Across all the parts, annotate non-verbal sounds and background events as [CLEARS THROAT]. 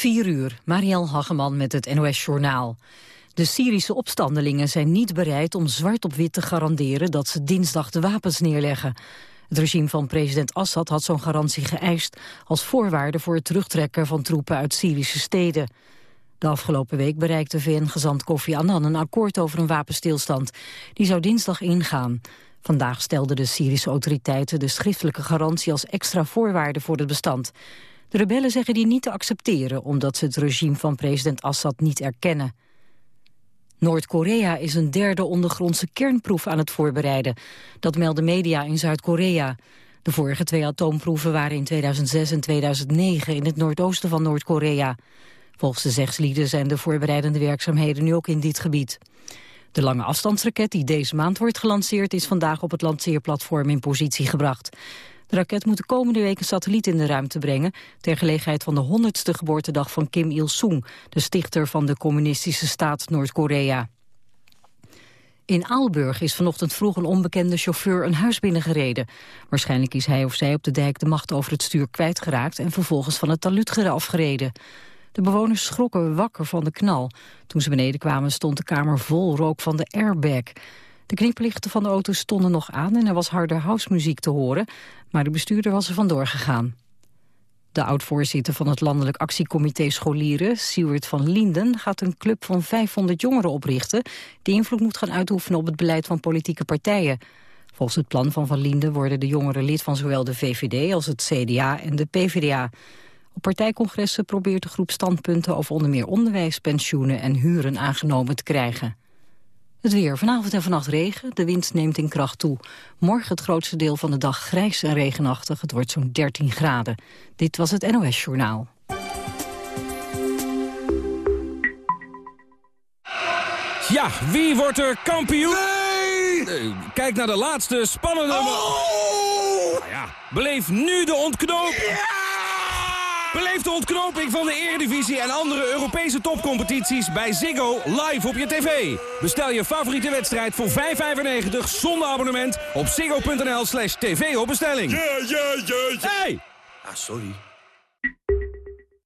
4 uur, Marielle Hageman met het NOS Journaal. De Syrische opstandelingen zijn niet bereid om zwart op wit te garanderen dat ze dinsdag de wapens neerleggen. Het regime van president Assad had zo'n garantie geëist als voorwaarde voor het terugtrekken van troepen uit Syrische steden. De afgelopen week bereikte VN-gezant Kofi Annan een akkoord over een wapenstilstand. Die zou dinsdag ingaan. Vandaag stelden de Syrische autoriteiten de schriftelijke garantie als extra voorwaarde voor het bestand. De rebellen zeggen die niet te accepteren omdat ze het regime van president Assad niet erkennen. Noord-Korea is een derde ondergrondse kernproef aan het voorbereiden. Dat melden media in Zuid-Korea. De vorige twee atoomproeven waren in 2006 en 2009 in het noordoosten van Noord-Korea. Volgens de zegslieden zijn de voorbereidende werkzaamheden nu ook in dit gebied. De lange afstandsraket die deze maand wordt gelanceerd... is vandaag op het lanceerplatform in positie gebracht. De raket moet de komende week een satelliet in de ruimte brengen... ter gelegenheid van de 100ste geboortedag van Kim Il-sung... de stichter van de communistische staat Noord-Korea. In Aalburg is vanochtend vroeg een onbekende chauffeur een huis binnengereden. Waarschijnlijk is hij of zij op de dijk de macht over het stuur kwijtgeraakt... en vervolgens van het talud afgereden. De bewoners schrokken wakker van de knal. Toen ze beneden kwamen stond de kamer vol rook van de airbag. De knipperlichten van de auto stonden nog aan en er was harde housemuziek te horen, maar de bestuurder was er vandoor gegaan. De oud-voorzitter van het Landelijk Actiecomité Scholieren, Siewert van Linden, gaat een club van 500 jongeren oprichten die invloed moet gaan uitoefenen op het beleid van politieke partijen. Volgens het plan van Van Linden worden de jongeren lid van zowel de VVD als het CDA en de PvdA. Op partijcongressen probeert de groep standpunten over onder meer onderwijs, pensioenen en huren aangenomen te krijgen. Het weer. Vanavond en vannacht regen. De wind neemt in kracht toe. Morgen het grootste deel van de dag grijs en regenachtig. Het wordt zo'n 13 graden. Dit was het NOS Journaal. Ja, wie wordt er kampioen? Nee! Kijk naar de laatste spannende... Oh! Nou ja, beleef nu de ontknoping. Beleef de ontknoping van de Eredivisie en andere Europese topcompetities bij Ziggo live op je tv. Bestel je favoriete wedstrijd voor 5,95 zonder abonnement op ziggo.nl slash tv op bestelling. Ja, ja, ja, ja. Hey! Ah, sorry.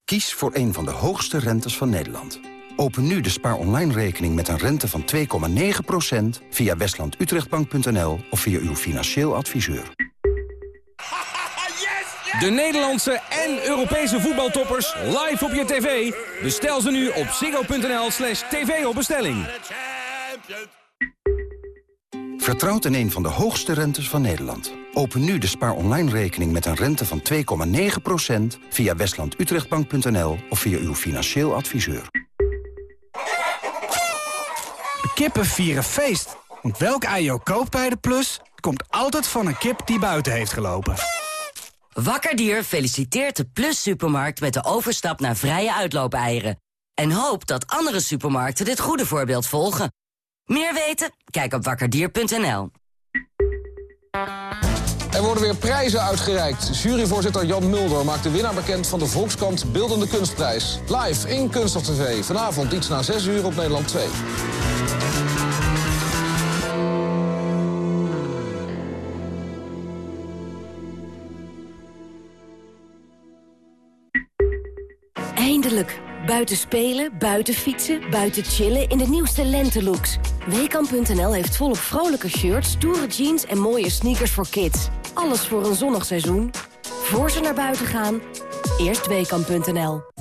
Kies voor een van de hoogste rentes van Nederland. Open nu de spaar online rekening met een rente van 2,9% via westlandutrechtbank.nl of via uw financieel adviseur. De Nederlandse en Europese voetbaltoppers live op je tv. Bestel ze nu op ziggo.nl slash tv op bestelling. Vertrouwt in een van de hoogste rentes van Nederland. Open nu de spaar online rekening met een rente van 2,9% via westlandutrechtbank.nl of via uw financieel adviseur. Kippen vieren feest. Want welk ei je koopt bij de Plus... komt altijd van een kip die buiten heeft gelopen. Wakkerdier feliciteert de Plus Supermarkt met de overstap naar vrije uitloopeieren. En hoopt dat andere supermarkten dit goede voorbeeld volgen. Meer weten? Kijk op wakkerdier.nl. Er worden weer prijzen uitgereikt. Juryvoorzitter Jan Mulder maakt de winnaar bekend van de Volkskrant Beeldende Kunstprijs. Live in Kunststof TV. Vanavond iets na 6 uur op Nederland 2. Eindelijk. Buiten spelen, buiten fietsen, buiten chillen in de nieuwste lentelooks. Weekamp.nl heeft volop vrolijke shirts, stoere jeans en mooie sneakers voor kids. Alles voor een zonnig seizoen. Voor ze naar buiten gaan, eerst Weekamp.nl.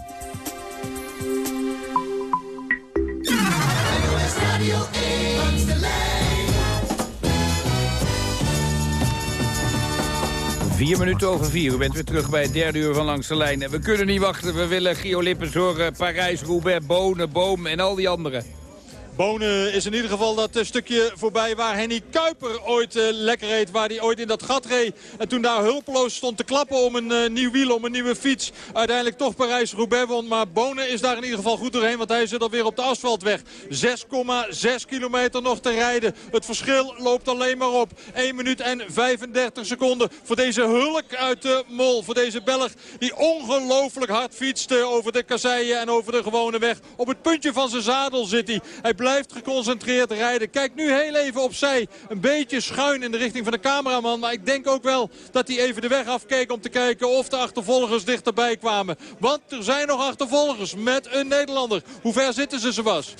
Vier minuten over vier. U bent weer terug bij het derde uur van Langs de Lijn. En we kunnen niet wachten. We willen Gio Lippens. Parijs, Roubaix, Bonen, Boom en al die anderen. Bonen is in ieder geval dat eh, stukje voorbij waar Henny Kuiper ooit uh, lekker reed. Waar hij ooit in dat gat reed. En toen daar hulpeloos stond te klappen om een uh, nieuw wiel, om een nieuwe fiets. Uiteindelijk toch Parijs-Roubaix won. Maar Bonen is daar in ieder geval goed doorheen. Want hij zit alweer op de asfaltweg. 6,6 kilometer nog te rijden. Het verschil loopt alleen maar op. 1 minuut en 35 seconden voor deze hulk uit de mol. Voor deze Belg die ongelooflijk hard fietst over de kasseien en over de gewone weg. Op het puntje van zijn zadel zit. Hij blijft geconcentreerd rijden. Kijk nu heel even opzij. Een beetje schuin in de richting van de cameraman. Maar ik denk ook wel dat hij even de weg afkeek om te kijken of de achtervolgers dichterbij kwamen. Want er zijn nog achtervolgers met een Nederlander. Hoe ver zitten ze, was?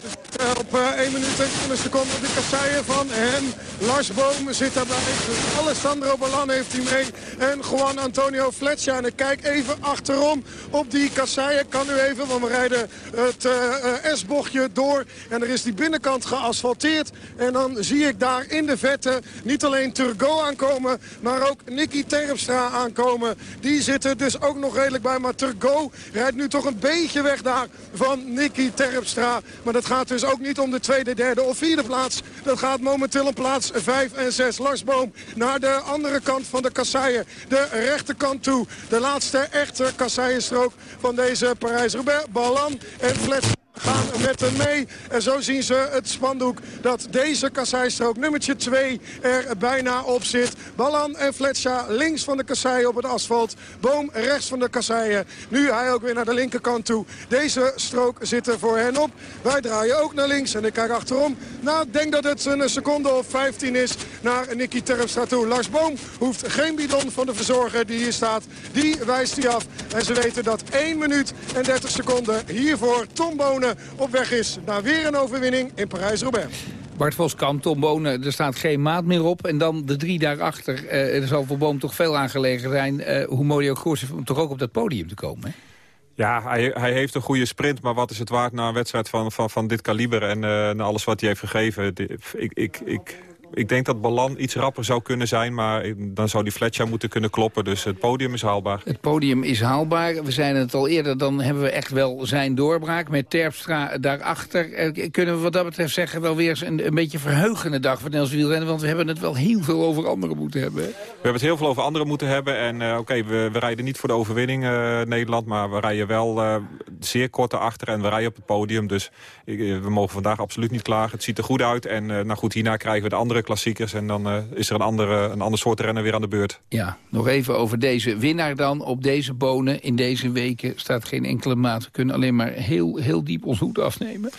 Op uh, 1 minuut en een seconde de kasseien van hem. Lars Boom zit daarbij. Alessandro Balan heeft hij mee. En Juan Antonio Fletcher. En ik kijk even achterom op die kasseien. Kan nu even, want we rijden het uh, S-bochtje door. En er is die binnenkant geasfalteerd. En dan zie ik daar in de vette niet alleen Turgo aankomen... maar ook Nicky Terpstra aankomen. Die zitten dus ook nog redelijk bij. Maar Turgo rijdt nu toch een beetje weg daar van Nicky Terpstra. Maar dat gaat dus ook niet om de tweede, derde of vierde plaats. Dat gaat momenteel om plaats 5 en 6. Lars Boom naar de andere kant van de kasseien. De rechterkant toe. De laatste echte kasseienstrook van deze Parijs-Roubaix. Ballan en Flet gaan met hem mee. En zo zien ze het spandoek dat deze kasseistrook nummertje 2 er bijna op zit. Ballan en Fletcher links van de kassei op het asfalt. Boom rechts van de kasseien. Nu hij ook weer naar de linkerkant toe. Deze strook zit er voor hen op. Wij draaien ook naar links en ik kijk achterom. Nou, ik denk dat het een seconde of 15 is naar Nicky Terpstra toe. Lars Boom hoeft geen bidon van de verzorger die hier staat. Die wijst hij af. En ze weten dat 1 minuut en 30 seconden hiervoor Tom Bonen op weg is naar weer een overwinning in Parijs-Roubaix. Bart Voskamp, Tom Bonen, er staat geen maat meer op. En dan de drie daarachter. Uh, er zal voor Boom toch veel aangelegen zijn. Uh, hoe mooi ook koers om toch ook op dat podium te komen, hè? Ja, hij, hij, heeft een goede sprint, maar wat is het waard na een wedstrijd van, van, van dit kaliber en uh, na alles wat hij heeft gegeven? Ik, ik, ik, ik denk dat Balan iets rapper zou kunnen zijn, maar dan zou die Fletcher moeten kunnen kloppen. Dus het podium is haalbaar. Het podium is haalbaar. We zeiden het al eerder, dan hebben we echt wel zijn doorbraak met Terpstra daarachter. Eh, kunnen we wat dat betreft zeggen wel weer een, een beetje verheugende dag voor Nels wielrennen, want we hebben het wel heel veel over anderen moeten hebben. We hebben het heel veel over anderen moeten hebben en uh, oké, we, we, rijden niet voor de overwinning uh, Nederland, maar we rijden wel uh, zeer kort achter en we rijden op het podium. Dus we mogen vandaag absoluut niet klagen. Het ziet er goed uit en nou goed, hierna krijgen we de andere klassiekers. En dan uh, is er een, andere, een ander soort rennen weer aan de beurt. Ja, nog even over deze winnaar dan. Op deze bonen in deze weken staat geen enkele maat. We kunnen alleen maar heel, heel diep ons hoed afnemen.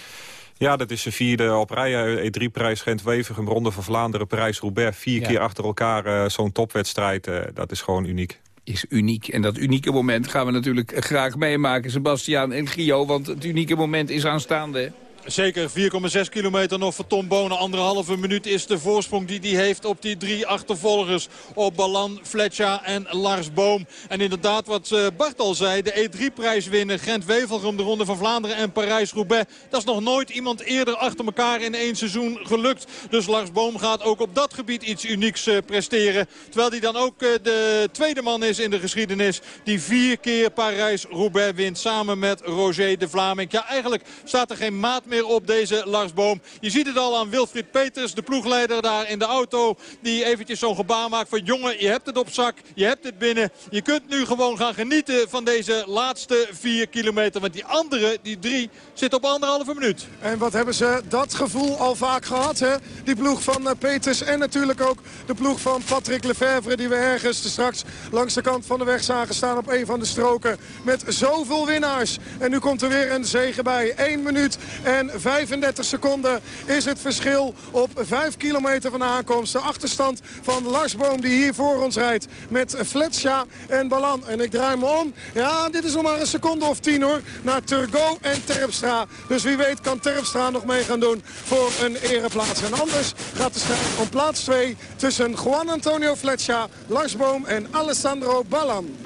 Ja, dat is de vierde op rij. E3-prijs Gent-Wevergem, Ronde van Vlaanderen, Parijs-Roubaix. Vier ja. keer achter elkaar uh, zo'n topwedstrijd. Uh, dat is gewoon uniek is uniek. En dat unieke moment gaan we natuurlijk graag meemaken, Sebastiaan en Gio. Want het unieke moment is aanstaande. Zeker 4,6 kilometer nog voor Tom Bonen. Anderhalve minuut is de voorsprong die hij heeft op die drie achtervolgers. Op Balan, Fletcher en Lars Boom. En inderdaad wat eh, Bart al zei. De E3-prijs winnen. Gent-Wevelgem, de Ronde van Vlaanderen en Parijs-Roubaix. Dat is nog nooit iemand eerder achter elkaar in één seizoen gelukt. Dus Lars Boom gaat ook op dat gebied iets unieks uh, presteren. Terwijl hij dan ook uh, de tweede man is in de geschiedenis. Die vier keer Parijs-Roubaix wint. Samen met Roger de Vlaming. Ja, eigenlijk staat er geen maat meer op deze Lars Boom. Je ziet het al aan Wilfried Peters, de ploegleider daar in de auto. Die eventjes zo'n gebaar maakt van jongen, je hebt het op zak. Je hebt het binnen. Je kunt nu gewoon gaan genieten van deze laatste vier kilometer. Want die andere, die drie, zit op anderhalve minuut. En wat hebben ze dat gevoel al vaak gehad, hè? Die ploeg van eh, Peters en natuurlijk ook de ploeg van Patrick Lefevre... die we ergens straks langs de kant van de weg zagen staan op een van de stroken. Met zoveel winnaars. En nu komt er weer een zege bij. 1 minuut en 35 seconden is het verschil op 5 kilometer van aankomst. De achterstand van Lars Boom die hier voor ons rijdt met Fletsja en Balan. En ik draai me om. Ja, dit is nog maar een seconde of 10 hoor. Naar Turgo en Terpstra. Dus wie weet kan Terpstra nog mee gaan doen voor een ereplaats. En anders gaat de strijd om plaats 2 tussen Juan Antonio Fletcher, Lars Boom en Alessandro Balan.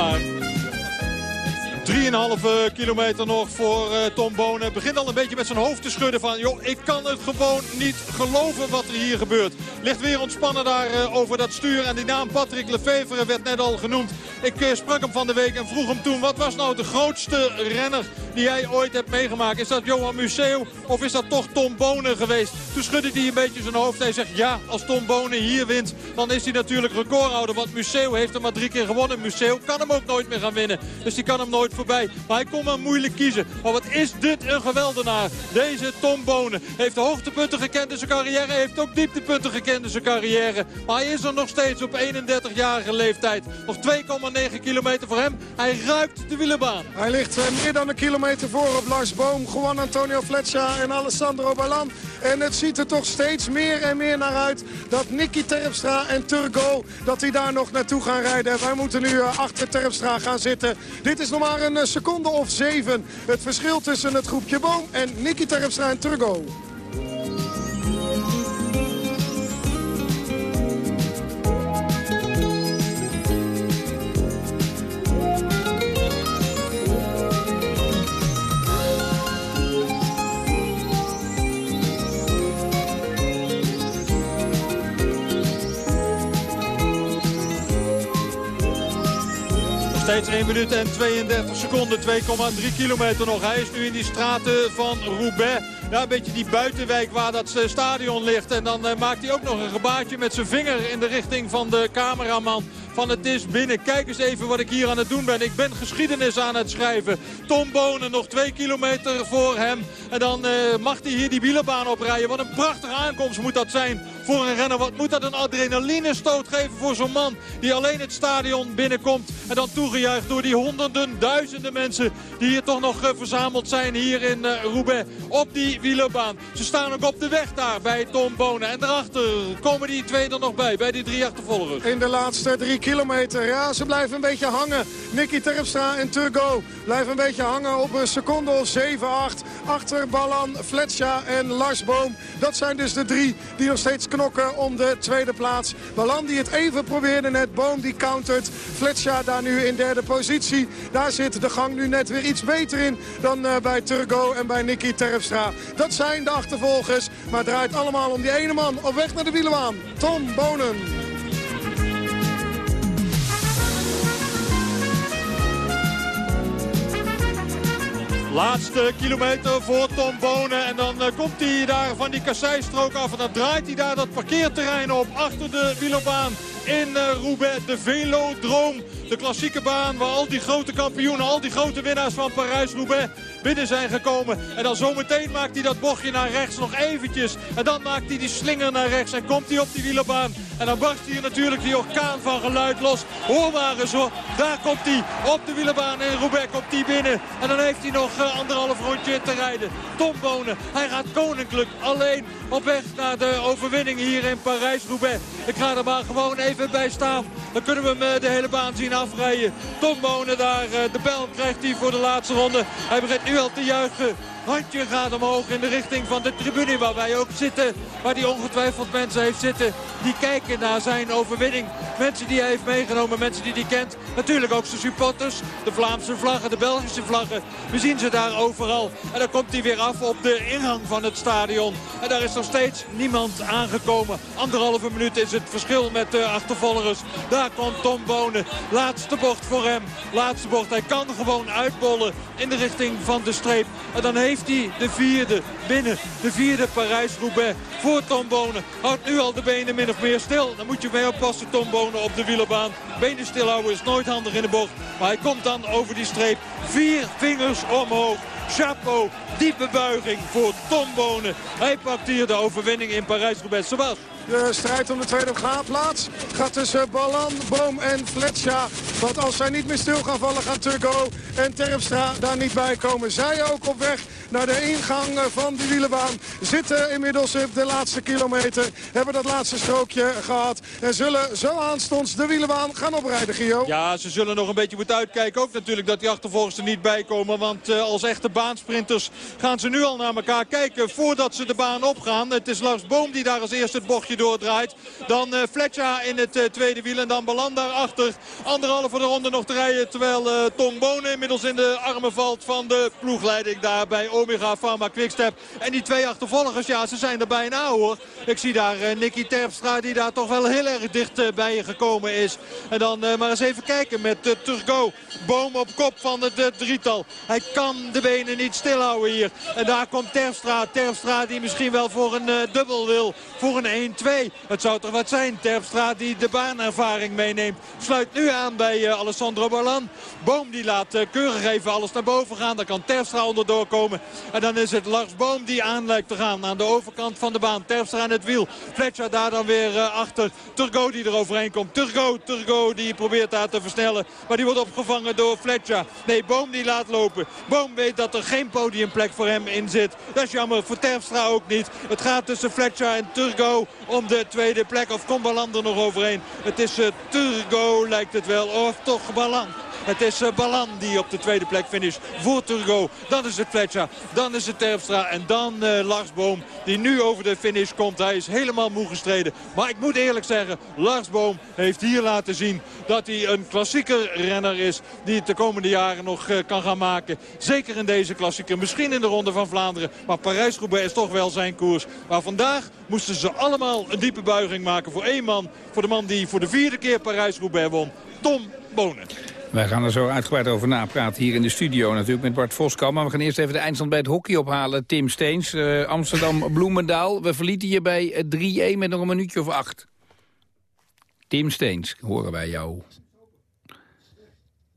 Maar. 3,5 kilometer nog voor uh, Tom Bonen. Begint al een beetje met zijn hoofd te schudden van... joh, ik kan het gewoon niet geloven wat er hier gebeurt. Ligt weer ontspannen daar uh, over dat stuur. En die naam Patrick Lefevre werd net al genoemd. Ik eh, sprak hem van de week en vroeg hem toen... wat was nou de grootste renner die jij ooit hebt meegemaakt? Is dat Johan Museeuw of is dat toch Tom Bonen geweest? Toen schudde hij een beetje zijn hoofd. Hij zegt ja, als Tom Bonen hier wint... dan is hij natuurlijk recordhouder. Want Museeuw heeft hem maar drie keer gewonnen. Museeuw kan hem ook nooit meer gaan winnen. Dus die kan hem nooit voorbij. Maar hij kon maar moeilijk kiezen. Maar wat is dit een geweldenaar. Deze Tom Bonen heeft de hoogtepunten gekend in zijn carrière. Heeft ook dieptepunten gekend in zijn carrière. Maar hij is er nog steeds op 31-jarige leeftijd. Nog 2,9 kilometer voor hem. Hij ruikt de wielerbaan. Hij ligt eh, meer dan een kilometer voor op Lars Boom. Juan Antonio Fletcher en Alessandro Balan. En het ziet er toch steeds meer en meer naar uit dat Nicky Terpstra en Turgo... dat die daar nog naartoe gaan rijden. Wij moeten nu eh, achter Terpstra gaan zitten. Dit is nog maar een eh, seconde of zeven. Het verschil tussen het groepje Boom en Nicky Terpstra en Turgo. Steeds 1 minuut en 32 seconden. 2,3 kilometer nog. Hij is nu in die straten van Roubaix. Ja, een beetje die buitenwijk waar dat eh, stadion ligt. En dan uh, maakt hij ook nog een gebaartje met zijn vinger in de richting van de cameraman van het is binnen. Kijk eens even wat ik hier aan het doen ben. Ik ben geschiedenis aan het schrijven. Tom Bonen nog twee kilometer voor hem. En dan uh, mag hij hier die wielerbaan oprijden. Wat een prachtige aankomst moet dat zijn voor een renner. Wat moet dat een adrenaline stoot geven voor zo'n man die alleen het stadion binnenkomt. En dan toegejuicht door die honderden, duizenden mensen die hier toch nog uh, verzameld zijn hier in uh, Roubaix. Op die wielerbaan. Ze staan ook op de weg daar bij Tom Bonen. En daarachter komen die twee er nog bij, bij die drie achtervolgers. In de laatste drie kilometer, ja, ze blijven een beetje hangen. Nicky Terpstra en Turgo blijven een beetje hangen op een seconde of 7, 8. Achter Balan, Fletcher en Lars Boom. Dat zijn dus de drie die nog steeds om de tweede plaats. Balan die het even probeerde net, Boom die countert. Fletcher daar nu in derde positie. Daar zit de gang nu net weer iets beter in dan uh, bij Turgo en bij Nicky Terpstra. Dat zijn de achtervolgers, maar het draait allemaal om die ene man op weg naar de wielerbaan. Tom Bonen. Laatste kilometer voor Tom Bonen. En dan uh, komt hij daar van die kasseistrook af. En dan draait hij daar dat parkeerterrein op. Achter de wielerbaan in uh, Roubaix. De Velodroom. De klassieke baan waar al die grote kampioenen, al die grote winnaars van Parijs-Roubaix binnen zijn gekomen. En dan zometeen maakt hij dat bochtje naar rechts nog eventjes. En dan maakt hij die slinger naar rechts en komt hij op die wielerbaan. En dan barst hier natuurlijk die orkaan van geluid los. Hoor maar eens hoor. Daar komt hij op de wielerbaan in Roubaix komt hij binnen. En dan heeft hij nog uh, anderhalf rondje te rijden. Tom Bonen, hij gaat koninklijk alleen op weg naar de overwinning hier in Parijs-Roubaix. Ik ga er maar gewoon even bij staan. Dan kunnen we hem uh, de hele baan zien afrijden. Tom Bonen daar, uh, de bel krijgt hij voor de laatste ronde. Hij begint nu al te juichen. Handje gaat omhoog in de richting van de tribune waar wij ook zitten. Waar hij ongetwijfeld mensen heeft zitten die kijken naar zijn overwinning. Mensen die hij heeft meegenomen, mensen die hij kent. Natuurlijk ook zijn supporters, de Vlaamse vlaggen, de Belgische vlaggen. We zien ze daar overal. En dan komt hij weer af op de ingang van het stadion. En daar is nog steeds niemand aangekomen. Anderhalve minuut is het verschil met de achtervolgers. Daar komt Tom Bonen. Laatste bocht voor hem. Laatste bocht. Hij kan gewoon uitbollen in de richting van de streep. En dan heeft hij de vierde binnen. De vierde Parijs-Roubaix voor Tom Bonen. Houdt nu al de benen min of meer stil. Dan moet je mee oppassen Tom Bonen op de wielerbaan. Benen stilhouden is nooit handig in de bocht. Maar hij komt dan over die streep. Vier vingers omhoog. Chapeau, diepe buiging voor Tom Bonen. Hij pakt hier de overwinning in Parijs-Roubaix. Sebas. De strijd om de tweede plaats gaat tussen Ballan, Boom en Fletcher. Want als zij niet meer stil gaan vallen, gaan Turgo en Terpstra daar niet bij komen. Zij ook op weg naar de ingang van de wielerbaan. Zitten inmiddels op de laatste kilometer. Hebben dat laatste strookje gehad. En zullen zo aanstonds de wielerbaan gaan oprijden, Gio. Ja, ze zullen nog een beetje moeten uitkijken. Ook natuurlijk dat die achtervolgers er niet bij komen. Want uh, als echte baansprinters gaan ze nu al naar elkaar kijken voordat ze de baan opgaan. Het is Lars Boom die daar als eerste het bochtje doordraait. Dan uh, Fletcher in het uh, tweede wiel en dan Balan daarachter. Anderhalve de ronde nog te rijden. Terwijl Tom Bonen inmiddels in de armen valt van de ploegleiding daarbij Omega Pharma Quickstep. En die twee achtervolgers, ja, ze zijn er bijna hoor. Ik zie daar Nicky Terpstra die daar toch wel heel erg dicht bij gekomen is. En dan maar eens even kijken met Turgo. Boom op kop van het drietal. Hij kan de benen niet stilhouden hier. En daar komt Terpstra. Terpstra die misschien wel voor een dubbel wil. Voor een 1-2. Het zou toch wat zijn. Terpstra die de baanervaring meeneemt. Sluit nu aan bij Alessandro Ballan. Boom die laat keurig even alles naar boven gaan. Daar kan Terpstra onderdoor komen. En dan is het Lars Boom die aan lijkt te gaan. Aan de overkant van de baan. Terpstra aan het wiel. Fletcher daar dan weer uh, achter. Turgo die er overheen komt. Turgo, Turgo die probeert daar te versnellen. Maar die wordt opgevangen door Fletcher. Nee, Boom die laat lopen. Boom weet dat er geen podiumplek voor hem in zit. Dat is jammer. Voor Terpstra ook niet. Het gaat tussen Fletcher en Turgo om de tweede plek. Of komt Balan er nog overheen? Het is uh, Turgo lijkt het wel. Of toch Balan. Het is uh, Balan die op de tweede plek finish voor Turgo. Dan is het Fletcher, dan is het Terpstra en dan uh, Lars Boom die nu over de finish komt. Hij is helemaal moe gestreden. Maar ik moet eerlijk zeggen, Lars Boom heeft hier laten zien dat hij een klassieke renner is. Die het de komende jaren nog uh, kan gaan maken. Zeker in deze klassieker, misschien in de Ronde van Vlaanderen. Maar Parijs-Roubaix is toch wel zijn koers. Maar vandaag moesten ze allemaal een diepe buiging maken voor één man. Voor de man die voor de vierde keer Parijs-Roubaix won. Tom Bonen. Wij gaan er zo uitgebreid over napraten hier in de studio natuurlijk met Bart Voskamp. Maar we gaan eerst even de eindstand bij het hockey ophalen. Tim Steens, uh, Amsterdam-Bloemendaal. [LAUGHS] We verlieten je bij 3-1 met nog een minuutje of acht. Tim Steens, horen wij jou.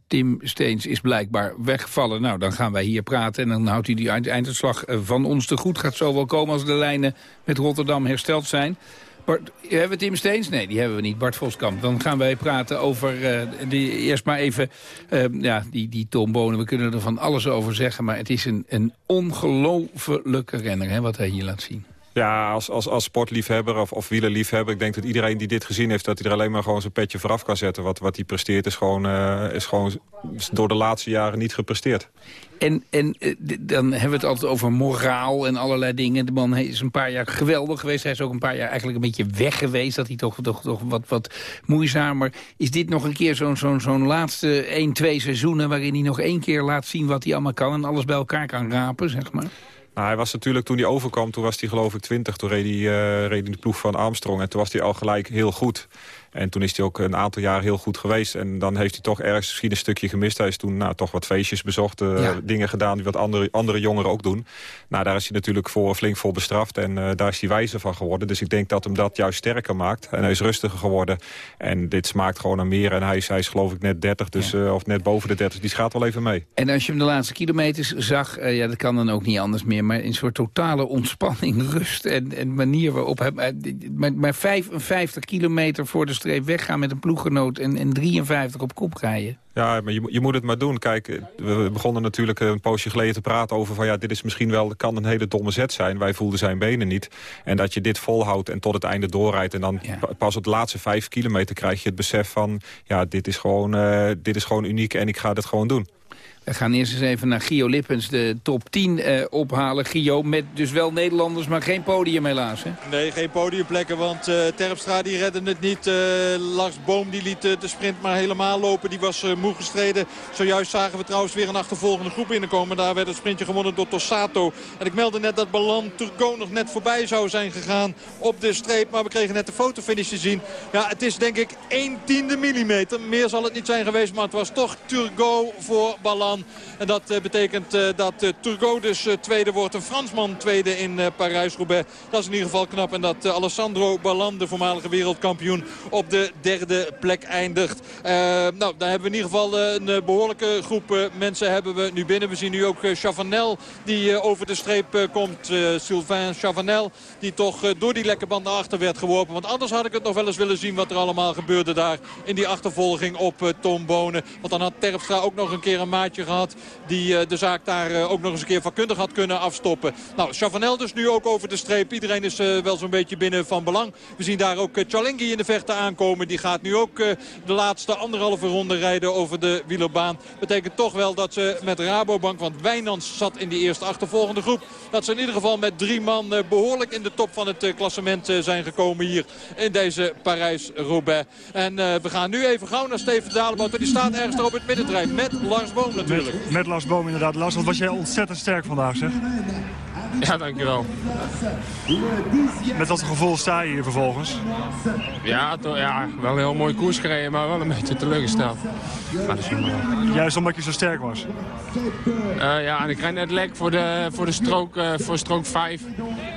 Tim Steens is blijkbaar weggevallen. Nou, dan gaan wij hier praten en dan houdt hij die einduitslag eh, van ons te goed. Gaat zo wel komen als de lijnen met Rotterdam hersteld zijn. Bart, hebben we Tim Steens? Nee, die hebben we niet. Bart Voskamp. Dan gaan wij praten over... Uh, die, eerst maar even... Uh, ja, die, die Tom Bonen. We kunnen er van alles over zeggen. Maar het is een, een ongelofelijke renner, hè, wat hij hier laat zien. Ja, als, als, als sportliefhebber of, of wielerliefhebber... ik denk dat iedereen die dit gezien heeft... dat hij er alleen maar gewoon zijn petje vooraf kan zetten. Wat, wat hij presteert is gewoon, uh, is gewoon door de laatste jaren niet gepresteerd. En, en dan hebben we het altijd over moraal en allerlei dingen. De man is een paar jaar geweldig geweest. Hij is ook een paar jaar eigenlijk een beetje weg geweest. Dat hij toch, toch, toch wat, wat moeizamer... Is dit nog een keer zo'n zo'n zo'n laatste 1, 2 seizoenen... waarin hij nog één keer laat zien wat hij allemaal kan... en alles bij elkaar kan rapen, zeg maar? Nou, hij was natuurlijk, toen hij overkwam, toen was hij geloof ik 20. Toen reed hij, uh, reed hij de ploeg van Armstrong. En toen was hij al gelijk heel goed. En toen is hij ook een aantal jaar heel goed geweest. En dan heeft hij toch ergens misschien een stukje gemist. Hij is toen nou, toch wat feestjes bezocht. Uh, Dingen gedaan die wat andere, andere jongeren ook doen. Nou, daar is hij natuurlijk voor, flink voor bestraft. En uh, daar is hij wijzer van geworden. Dus ik denk dat hem dat juist sterker maakt. En hij is rustiger geworden. En dit smaakt gewoon naar meer. En hij is, hij is geloof ik net 30, dus, ja. uh, of net boven de 30. Die gaat wel even mee. En als je hem de laatste kilometers zag... ja, dat kan dan ook niet anders meer. Maar in een soort totale ontspanning, [LAUGHS] rust en, en manier waarop... hij maar, maar 55 kilometer voor de streep weggaan met een ploeggenoot... en, en 53 op kop rijden. Ja, maar je, je moet het maar doen. Kijk, we begonnen natuurlijk een poosje geleden te praten over... van ja, dit is misschien wel, kan een hele domme zet zijn. Wij voelden zijn benen niet. En dat je dit volhoudt en tot het einde doorrijdt... en dan ja. pas op de laatste vijf kilometer krijg je het besef van... ja, dit is gewoon, uh, dit is gewoon uniek en ik ga dit gewoon doen. We gaan eerst eens even naar Gio Lippens de top 10 uh, ophalen. Gio, met dus wel Nederlanders, maar geen podium helaas. Hè? Nee, geen podiumplekken, want uh, Terpstra die redde het niet. Uh, Lars Boom die liet de sprint maar helemaal lopen. Die was moe gestreden. Zojuist zagen we trouwens weer een achtervolgende groep binnenkomen. Daar werd het sprintje gewonnen door Tossato. En ik meldde net dat Balan Turco nog net voorbij zou zijn gegaan op de streep. Maar we kregen net de fotofinish te zien. Ja, het is denk ik 1 tiende millimeter. Meer zal het niet zijn geweest, maar het was toch Turgo voor Balan. En dat uh, betekent uh, dat uh, Turgot dus tweede wordt. Een Fransman tweede in Parijs-Roubaix. Dat is in ieder geval knap. En dat Alessandro Ballan, de voormalige wereldkampioen, op de derde plek eindigt. nou, daar hebben we in ieder geval een behoorlijke groep mensen hebben we nu binnen. We zien nu ook Chavanel die over de streep komt. Sylvain Chavanel die toch door die lekke band naar achter werd geworpen. Want anders had ik het nog wel eens willen zien wat er allemaal gebeurde daar in die achtervolging op Tom Bonen. Want dan had Terpstra ook nog een keer een maatje gehad. Die uh, de zaak daar uh, ook nog eens een keer vakkundig had kunnen afstoppen. Nou, Chavanel dus nu ook over de streep. Iedereen is uh, wel zo'n beetje binnen van belang. We zien daar ook Chalingi in de vechten aankomen. Die gaat nu ook de laatste anderhalve ronde rijden over de wielerbaan. Betekent toch wel dat ze met Rabobank, want Wijnands zat in die eerste achtervolgende groep. Dat ze in ieder geval met drie man behoorlijk in de top van het klassement zijn gekomen hier in deze Parijs-Roubaix. En we gaan nu even gauw naar Steven Dalebout. Die staat ergens daar op het middentrein met Lars Boom. Met, met Lars Boom inderdaad. Lars, wat was jij ontzettend sterk vandaag zeg. [LAUGHS] Ja, dankjewel. Met wat gevoel sta je hier vervolgens? Ja, toch, ja, wel een heel mooi koers gereden, maar wel een beetje teleurgesteld. Maar dat is Juist omdat je zo sterk was? Uh, ja, en ik rijd net lek voor de, voor de strook, uh, voor strook 5.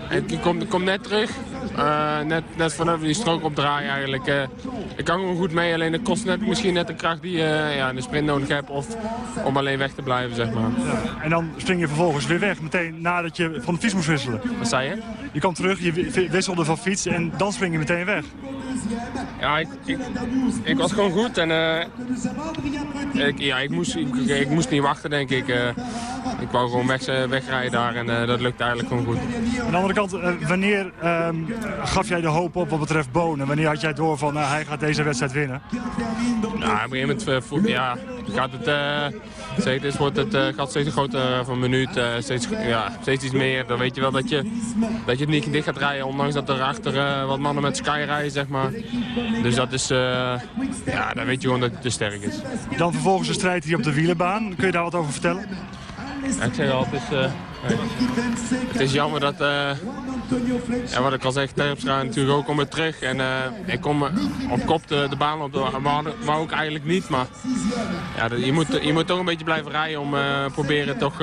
En ik kom, kom net terug. Uh, net, net vanaf die strook opdraaien eigenlijk. ik kan gewoon goed mee, alleen het kost net, misschien net de kracht die je ja, in de sprint nodig hebt. Of om alleen weg te blijven, zeg maar. Ja, en dan spring je vervolgens weer weg, meteen nadat je van de fiets moest wisselen. Wat zei je? Je kwam terug, je wisselde van fiets en dan spring je meteen weg. Ja, ik, ik, ik was gewoon goed en uh, ik, ja, ik, moest, ik, ik, moest niet wachten, denk ik. Uh, ik wou gewoon weg, wegrijden daar en uh, dat lukte eigenlijk gewoon goed. Aan de andere kant, wanneer um, gaf jij de hoop op wat betreft Bonen? Wanneer had jij door van hij gaat deze wedstrijd winnen? Nou, op een gegeven moment ja, gaat het Steeds wordt het gaat steeds groter van minuut, steeds, ja, steeds iets meer. Dan weet je wel dat je, dat je het niet dicht gaat rijden, ondanks dat er achter uh, wat mannen met Sky rijden, zeg maar. Dus dat is, ja, dan weet je gewoon dat het te sterk is. Dan vervolgens de strijd hier op de wielenbaan. Kun je daar wat over vertellen? Ja, ik zeg al, het is, het is jammer dat, ja, wat ik al zeg, Terpstra natuurlijk ook komen terug. En uh, ik kom op kop de, de baan op, de, maar, maar ook eigenlijk niet. Maar ja, je, moet, je moet toch een beetje blijven rijden om uh, proberen toch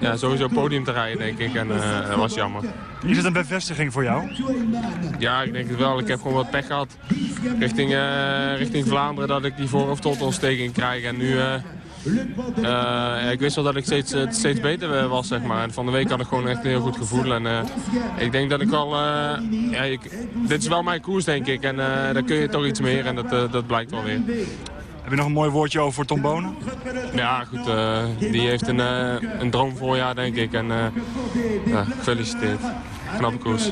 ja, sowieso podium te rijden, denk ik. En dat was jammer. Is het een bevestiging voor jou? Ja, ik denk het wel. Ik heb gewoon wat pech gehad richting, richting Vlaanderen dat ik die voorhoofdtotontsteking krijg. En nu uh, ik wist wel dat ik steeds, uh, steeds beter was, zeg maar. En van de week had ik gewoon echt een heel goed gevoel. En uh, ik denk dat ik wel... ja, ik, dit is wel mijn koers, denk ik. En daar kun je toch iets meer en dat, dat blijkt wel weer. Heb je nog een mooi woordje over Tom Bonen? Ja, goed. die heeft een, een droomvoorjaar, denk ik. En ja, gefeliciteerd. Knappe koers.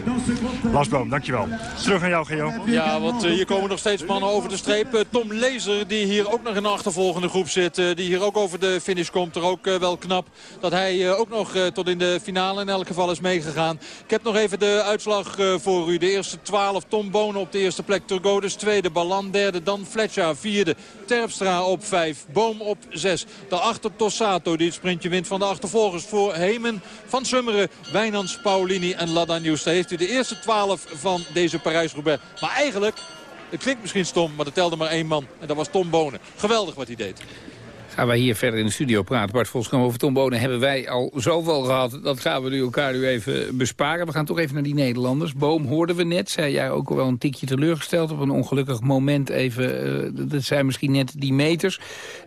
Lars Boom, dankjewel. Terug aan jou, Geo. Ja, want uh, hier komen nog steeds mannen over de streep. Uh, Tom Lezer, die hier ook nog in de achtervolgende groep zit. Uh, die hier ook over de finish komt. Er ook wel knap dat hij ook nog tot in de finale in elk geval is meegegaan. Ik heb nog even de uitslag voor u. De eerste 12, Tom Bonen op de eerste plek. Turgodus tweede, Balan derde, dan Fletcher vierde. Terpstra op vijf, Boom op zes. Daarachter Tossato die het sprintje wint van de achtervolgers. Voor Hemen, Van Summeren, Wijnands, Paulini en Lada Nieuws. Daar heeft u de eerste 12 van deze Parijs-Roubaix. Maar eigenlijk, het klinkt misschien stom, maar er telde maar één man. En dat was Tom Bonen. Geweldig wat hij deed gaan wij hier verder in de studio praten. Bart Volskam over Tom Bonen hebben wij al zoveel gehad. Dat gaan we nu elkaar nu even besparen. We gaan toch even naar die Nederlanders. Boom hoorden we net. Zij jij ook wel een tikje teleurgesteld op een ongelukkig moment. Even, uh, dat zijn misschien net die meters.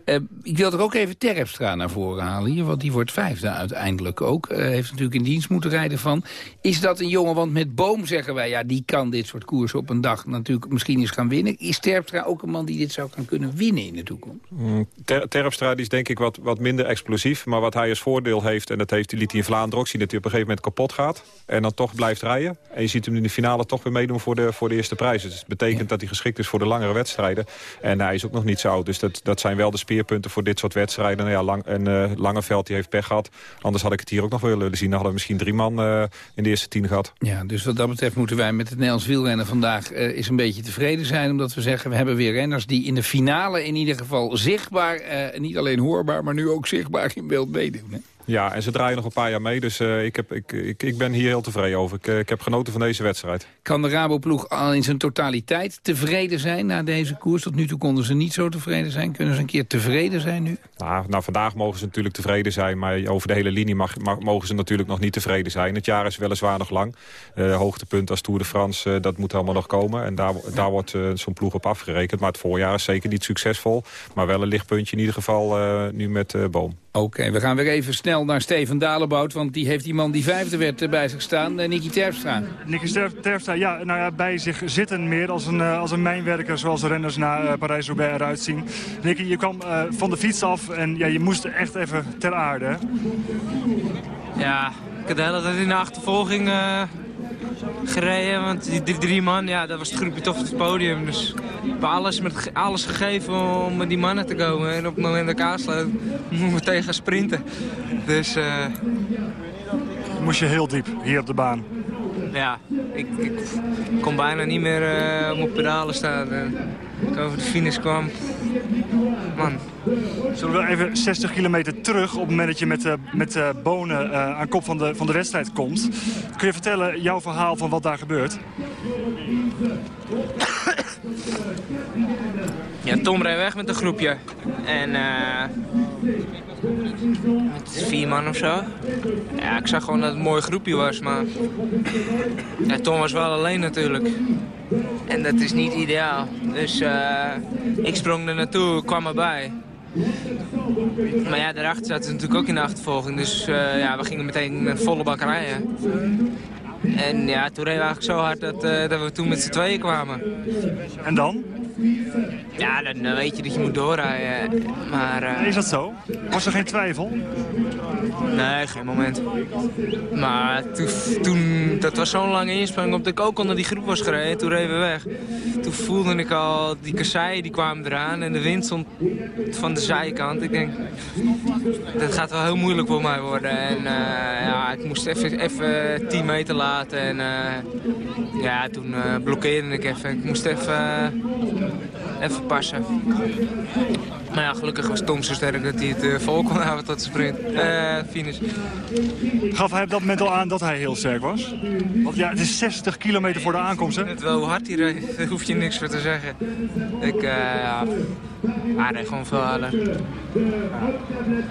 Uh, ik wil er ook even Terpstra naar voren halen hier. Want die wordt vijfde uiteindelijk ook. Uh, heeft natuurlijk in dienst moeten rijden van. Is dat een jongen? Want met Boom zeggen wij... ja, die kan dit soort koersen op een dag natuurlijk misschien eens gaan winnen. Is Terpstra ook een man die dit zou gaan kunnen winnen in de toekomst? Mm, Ter Terpstra Terpstra is denk ik wat, wat minder explosief. Maar wat hij als voordeel heeft, en dat heeft, liet hij in Vlaanderen ook zien... dat hij op een gegeven moment kapot gaat en dan toch blijft rijden. En je ziet hem in de finale toch weer meedoen voor de, voor de eerste prijs. Dus het betekent dat hij geschikt is voor de langere wedstrijden. En hij is ook nog niet zo oud. Dus dat, dat zijn wel de speerpunten voor dit soort wedstrijden. Nou ja, lang, en uh, Langeveld die heeft pech gehad. Anders had ik het hier ook nog willen zien. Dan hadden we misschien drie man uh, in de eerste tien gehad. Ja, dus wat dat betreft moeten wij met het Nederlands wielrennen vandaag... Uh, eens een beetje tevreden zijn. Omdat we zeggen, we hebben weer renners die in de finale in ieder geval zichtbaar... niet alleen hoorbaar, maar nu ook zichtbaar in beeld meedoen. Hè? Ja, en ze draaien nog een paar jaar mee. Dus uh, ik, heb, ik, ik, ik ben hier heel tevreden over. Ik, uh, ik heb genoten van deze wedstrijd. Kan de Raboploeg al in zijn totaliteit tevreden zijn na deze koers? Tot nu toe konden ze niet zo tevreden zijn. Kunnen ze een keer tevreden zijn nu? Nou, nou vandaag mogen ze natuurlijk tevreden zijn. Maar over de hele linie mag, mag, mogen ze natuurlijk nog niet tevreden zijn. Het jaar is weliswaar nog lang. Uh, hoogtepunt als Tour de France, dat moet allemaal nog komen. En daar, daar wordt zo'n ploeg op afgerekend. Maar het voorjaar is zeker niet succesvol. Maar wel een lichtpuntje in ieder geval nu met Boom. Oké, we gaan weer even snel naar Steven Dalebout. Want die heeft die man die vijfde werd eh, bij zich staan. Uh, Nicky Terpstra. Nicky Terpstra, ja, nou ja, bij zich zitten meer als een, uh, als een mijnwerker... zoals de renners naar Parijs-Roubaix eruit zien. Nicky, je kwam van de fiets af en ja, je moest echt even ter aarde. Ja, ik had de hele tijd in de achtervolging gereden. Want die drie, drie, man, ja, dat was het groepje toch op het podium. Dus we hebben alles, met, alles gegeven om met die mannen te komen. En op het moment dat ik aansluit, [LAUGHS] moeten we tegen sprinten. Dus... Uh... Moest je heel diep hier op de baan? Ja, ik, ik kon bijna niet meer uh, op pedalen staan. Ik over de finish kwam. Man. Zullen we even 60 kilometer terug op het moment dat je met, uh, met uh, Bonen uh, aan kop van de, van de wedstrijd komt. Kun je vertellen jouw verhaal van wat daar gebeurt? Ja, Tom reed weg met een groepje. En met vier man of zo. Ja, ik zag gewoon dat het een mooi groepje was, maar... Ja, Tom was wel alleen natuurlijk. En dat is niet ideaal. Dus ik sprong er naartoe, kwam erbij. Maar ja, daarachter zaten ze natuurlijk ook in de achtervolging. Dus uh, ja, we gingen meteen met volle bak rijden. En ja, toen reden we eigenlijk zo hard dat, uh, dat we toen met z'n tweeën kwamen. En dan? Ja, dan weet je dat je moet doorrijden. Maar, uh... Is dat zo? Was er geen twijfel? Nee, geen moment. Maar toen, dat was zo'n lange inspanning op dat ik ook onder die groep was gereden. Toen reden we weg. Toen voelde ik al, die kasseien die kwamen eraan en de wind stond van de zijkant. Ik denk, dat gaat wel heel moeilijk voor mij worden. En uh, ja, ik moest even, even 10 meter laten en uh, ja, toen blokkeerde ik even. Ik moest even, even passen. Maar ja, gelukkig was Tom zo sterk dat hij het uh, vol kon houden tot de sprint, uh, finish. Gaf hij op dat moment al aan dat hij heel sterk was? Want ja, het is 60 kilometer voor de aankomst, hè? Het wel hoe hard hij reed, daar hoef je niks voor te zeggen. Ik, uh, ja, hij reed gewoon veel harder.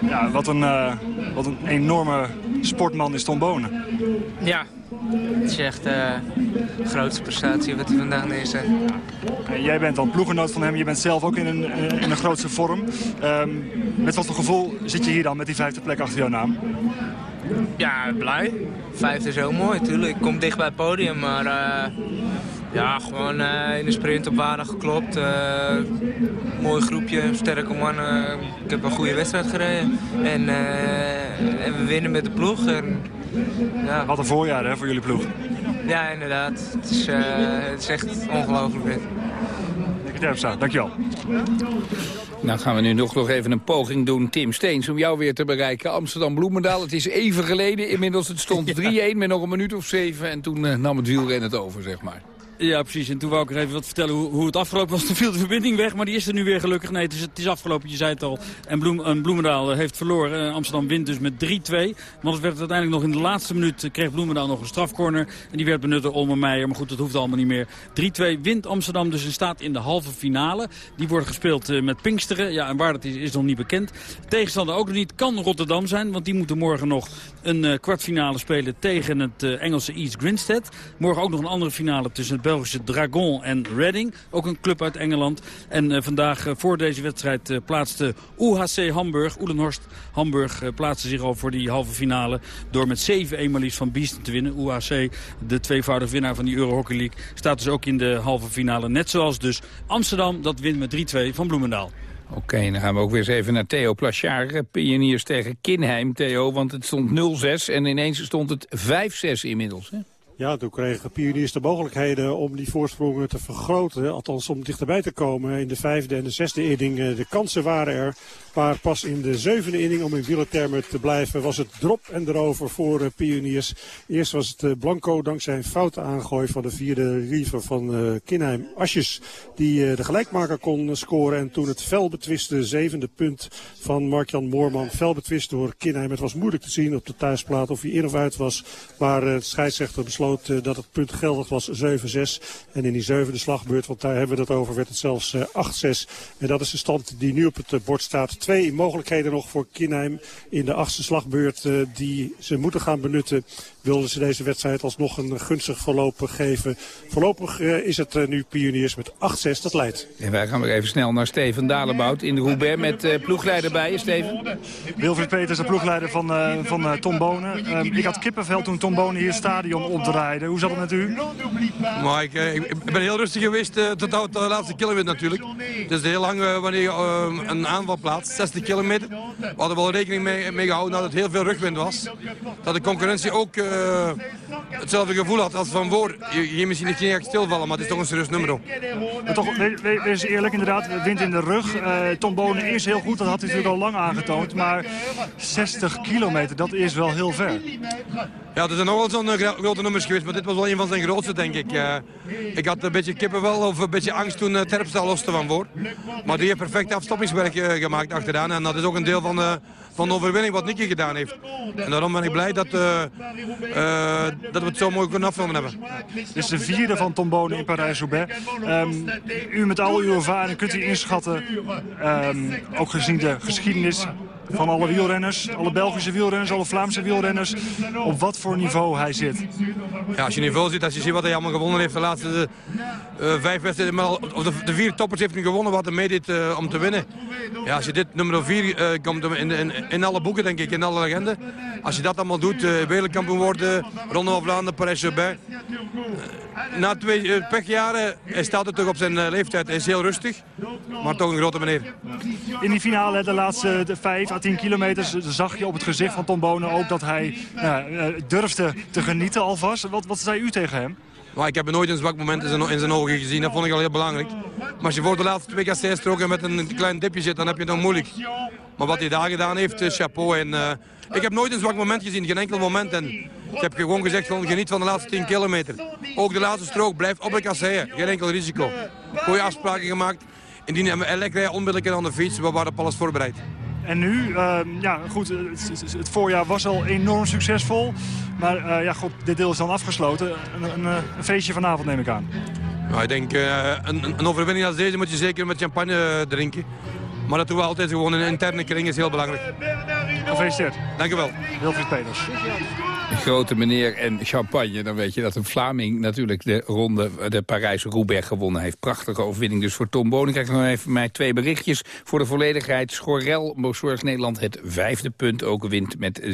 Ja, wat een, uh, wat een enorme sportman is Tom Bonen. Ja, het is echt uh, de grootste prestatie wat hij vandaag neerzet. En jij bent dan ploegenoot van hem. Je bent zelf ook in een, in een grootste vorm. Um, met wat voor gevoel zit je hier dan met die vijfde plek achter jouw naam? Ja, blij. Vijfde is heel mooi, natuurlijk. Ik kom dicht bij het podium, maar... Uh, ja, gewoon uh, in de sprint op waarde geklopt. Uh, mooi groepje, sterke mannen. Ik heb een goede wedstrijd gereden. En, en we winnen met de ploeg. En, ja. Wat een voorjaar hè, voor jullie ploeg. Ja, inderdaad. Het is, het is echt ongelooflijk dit. Terpstra, dankjewel. Nou gaan we nu nog, nog even een poging doen, Tim Steens, om jou weer te bereiken. Amsterdam-Bloemendaal, het is even geleden. Inmiddels het stond [LAUGHS] 3-1 met nog een minuut of zeven. En toen uh, nam het wielrennen het over, zeg maar. Ja, precies. En toen wou ik er even wat vertellen hoe, hoe het afgelopen was. [LAUGHS] Toen viel de verbinding weg, maar die is er nu weer gelukkig. Nee, het is, het is afgelopen, je zei het al. En, Bloem, en Bloemendaal heeft verloren. Amsterdam wint dus met 3-2. Want het werd uiteindelijk nog in de laatste minuut... kreeg Bloemendaal nog een strafcorner. En die werd benut door Olmer Meijer. Maar goed, dat hoeft allemaal niet meer. 3-2 wint Amsterdam dus en staat in de halve finale. Die wordt gespeeld met Pinksteren. Ja, en waar dat is, is nog niet bekend. Tegenstander ook nog niet. Kan Rotterdam zijn, want die moeten morgen nog een kwartfinale spelen... tegen het Engelse East Grinstead. Morgen ook nog een andere finale tussen het Belgische Dragon en Reading. Ook een club uit Engeland. En uh, vandaag uh, voor deze wedstrijd uh, plaatste UHC Hamburg, Oelenhorst Hamburg, plaatste zich al voor die halve finale. Door met 7-1 maar liefst van Biesten te winnen. UHC, de tweevoudige winnaar van die Euro Hockey League, staat dus ook in de halve finale. Net zoals dus Amsterdam, dat wint met 3-2 van Bloemendaal. Oké, dan gaan we ook weer eens even naar Theo Plachard. Pioniers tegen Kinheim, Theo, want het stond 0-6 en ineens stond het 5-6 inmiddels. Hè? Ja, toen kregen pioniers de mogelijkheden om die voorsprongen te vergroten. Althans om dichterbij te komen in de vijfde en de zesde inning. De kansen waren er. Maar pas in de zevende inning, om in wielertermen te blijven, was het drop en erover voor uh, pioniers. Eerst was het uh, Blanco dankzij een foute aangooi van de vierde reliever van uh, Kinheim Asjes. Die de gelijkmaker kon scoren. En toen het fel betwiste zevende punt van Mark-Jan Moorman. Fel betwist door Kinheim. Het was moeilijk te zien op de thuisplaat of hij in of uit was. Maar de scheidsrechter besloot dat het punt geldig was 7-6. En in die zevende slagbeurt, want daar hebben we het over, werd het zelfs uh, 8-6. En dat is de stand die nu op het bord staat. Twee mogelijkheden nog voor Kinheim in de achtste slagbeurt die ze moeten gaan benutten. Wilden ze deze wedstrijd alsnog een gunstig verloop geven. Voorlopig is het nu Pioniers met 8-6 dat leidt. En wij gaan weer even snel naar Steven Dalebout in de Roubaix met ploegleider bij je, Steven. Wilfried Peters, de ploegleider van, van Tom Bonen. Ehm, ik had kippenvel toen Tom Bonen hier het stadion opdraaide. Hoe zat het met u? Maar ik, ik, ik ben heel rustig geweest uh, tot de, de laatste kilometer natuurlijk. Het is heel lang uh, wanneer je uh, een aanval plaatst, 60 kilometer. We hadden wel rekening mee, mee, gehouden dat het heel veel rugwind was. Dat de concurrentie ook hetzelfde gevoel had als van voor. Je, je misschien niet echt stilvallen, maar het is toch een serieus nummer. Maar toch, wees eerlijk inderdaad, wind in de rug. Tom Bonen is heel goed, dat had hij natuurlijk al lang aangetoond. Maar 60 kilometer, dat is wel heel ver. Ja, er zijn nog wel zo'n eh, grote nummers geweest, maar dit was wel een van zijn grootste, denk ik. Uh, ik had een beetje kippenvel of een beetje angst toen uh, Terpstra loste van voor. Maar die heeft perfect afstoppingswerk uh, gemaakt achteraan. En dat is ook een deel van de, van de overwinning wat Nicky gedaan heeft. En daarom ben ik blij dat, dat we het zo mooi kunnen afronden hebben. Dit is de vierde van Tom Bonen in Parijs-Roubaix. Um, u met al uw ervaring kunt u inschatten, um, ook gezien de geschiedenis van alle wielrenners, alle Belgische wielrenners, alle Vlaamse wielrenners, op wat voor niveau hij zit. Ja, als je niveau ziet, als je ziet wat hij allemaal gewonnen heeft de laatste uh, vijf wedstrijden, of de, de, vier toppers heeft hij gewonnen wat hij meedeed uh, om te winnen. Ja, als je dit nummer vier uh, komt in, in, in, alle boeken, denk ik, in alle legenden. Als je dat allemaal doet, wereldkampioen worden, Ronde van Vlaanderen, Parijs-Roubaix. na twee pechjaren hij staat het toch op zijn leeftijd. Hij is heel rustig, maar toch een grote meneer. In die finale, de laatste de vijf 10 kilometer zag je op het gezicht van Tom Bonen ook dat hij uh, durfde te genieten alvast. Wat, wat zei u tegen hem? Ik heb nooit een zwak moment in zijn, in zijn, ogen gezien. Dat vond ik al heel belangrijk. Maar als je voor de laatste twee kasseinstroken met een klein dipje zit, dan heb je het nog moeilijk. Maar wat hij daar gedaan heeft, eh, chapeau. En, uh, ik heb nooit een zwak moment gezien, geen enkel moment. En ik heb gewoon gezegd, van, geniet van de laatste 10 kilometer. Ook de laatste strook, blijf op de kasseien. Geen enkel risico. Goeie afspraken gemaakt. Indien hij lekker onmiddellijk aan de fiets, we waren alles voorbereid. En nu, uh, ja goed, het, het, voorjaar was al enorm succesvol. Maar uh, ja, goed, dit deel is dan afgesloten. Een, een, een feestje vanavond neem ik aan. Nou, ik denk, uh, een, een, overwinning als deze moet je zeker met champagne drinken. Maar dat doen we altijd gewoon in een interne kring, is heel belangrijk. Gefeliciteerd. Dank u wel. Wilfried Peters grote meneer en champagne... dan weet je dat een Vlaming natuurlijk de ronde de Parijs-Roubaix gewonnen heeft. Prachtige overwinning dus voor Tom Bonen. Kijk nog even mij twee berichtjes voor de volledigheid. Schorel bezorgt Nederland het vijfde punt. Ook wint met 6-2.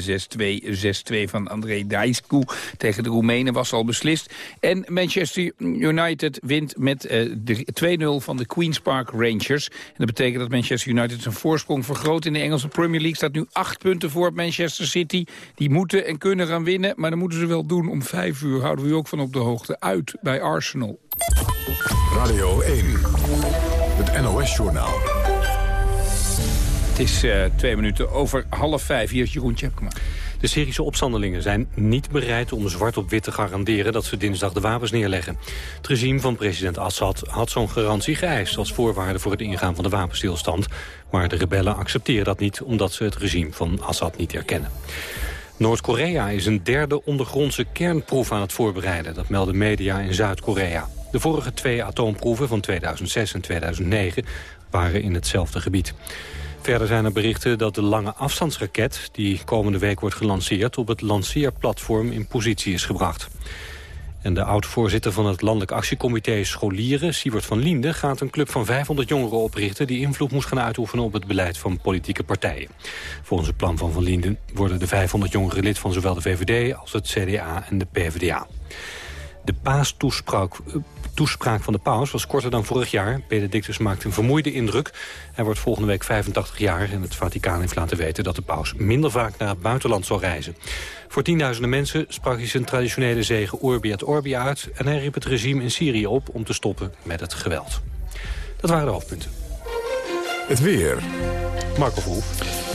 6-2 van André Daiscu tegen de Roemenen was al beslist. En Manchester United wint met uh, 2-0 van de Queen's Park Rangers. En dat betekent dat Manchester United zijn voorsprong vergroot in de Engelse Premier League. Staat nu acht punten voor Manchester City. Die moeten en kunnen gaan winnen, maar dan moeten ze wel doen om vijf uur. Houden we u ook van op de hoogte uit bij Arsenal. Radio 1, het NOS-journaal. Het is uh, twee minuten over half vijf. Hier is Jeroen Tjepkema. De Syrische opstandelingen zijn niet bereid om zwart op wit te garanderen dat ze dinsdag de wapens neerleggen. Het regime van president Assad had zo'n garantie geëist als voorwaarde voor het ingaan van de wapenstilstand. Maar de rebellen accepteren dat niet omdat ze het regime van Assad niet erkennen. Noord-Korea is een derde ondergrondse kernproef aan het voorbereiden. Dat melden media in Zuid-Korea. De vorige twee atoomproeven van 2006 en 2009 waren in hetzelfde gebied. Verder zijn er berichten dat de lange afstandsraket... die komende week wordt gelanceerd... op het lanceerplatform in positie is gebracht. En de oud-voorzitter van het Landelijk Actiecomité Scholieren, Siewert van Liende, gaat een club van 500 jongeren oprichten die invloed moet gaan uitoefenen op het beleid van politieke partijen. Volgens het plan van Van Liende worden de 500 jongeren lid van zowel de VVD als het CDA en de PvdA. De paastoespraak toespraak van de paus was korter dan vorig jaar. Benedictus maakt een vermoeide indruk. Hij wordt volgende week 85 jaar en het Vaticaan heeft laten weten... dat de paus minder vaak naar het buitenland zal reizen. Voor tienduizenden mensen sprak hij zijn traditionele zegen Urbi et Orbi uit... en hij riep het regime in Syrië op om te stoppen met het geweld. Dat waren de hoofdpunten. Het weer. Marco Verhoef.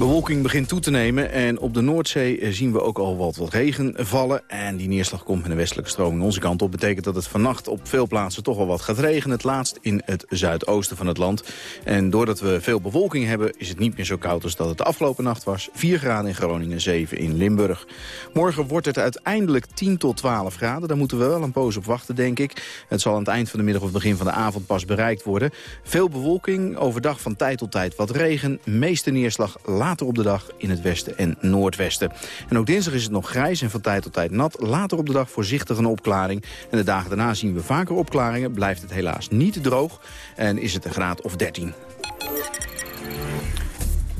Bewolking begint toe te nemen en op de Noordzee eh, zien we ook al wat, wat regen vallen. En die neerslag komt met een westelijke stroming onze kant op. Betekent dat het vannacht op veel plaatsen toch wel wat gaat regenen. Het laatst in het zuidoosten van het land. En doordat we veel bewolking hebben is het niet meer zo koud als dat het de afgelopen nacht was. 4 graden in Groningen, 7 in Limburg. Morgen wordt het uiteindelijk 10 tot 12 graden. Daar moeten we wel een poos op wachten, denk ik. Het zal aan het eind van de middag of begin van de avond pas bereikt worden. Veel bewolking, overdag van tijd tot tijd wat regen. Meeste neerslag later later op de dag in het westen en noordwesten. En ook dinsdag is het nog grijs en van tijd tot tijd nat. Later op de dag voorzichtig een opklaring. En de dagen daarna zien we vaker opklaringen. Blijft het helaas niet droog en is het een graad of 13.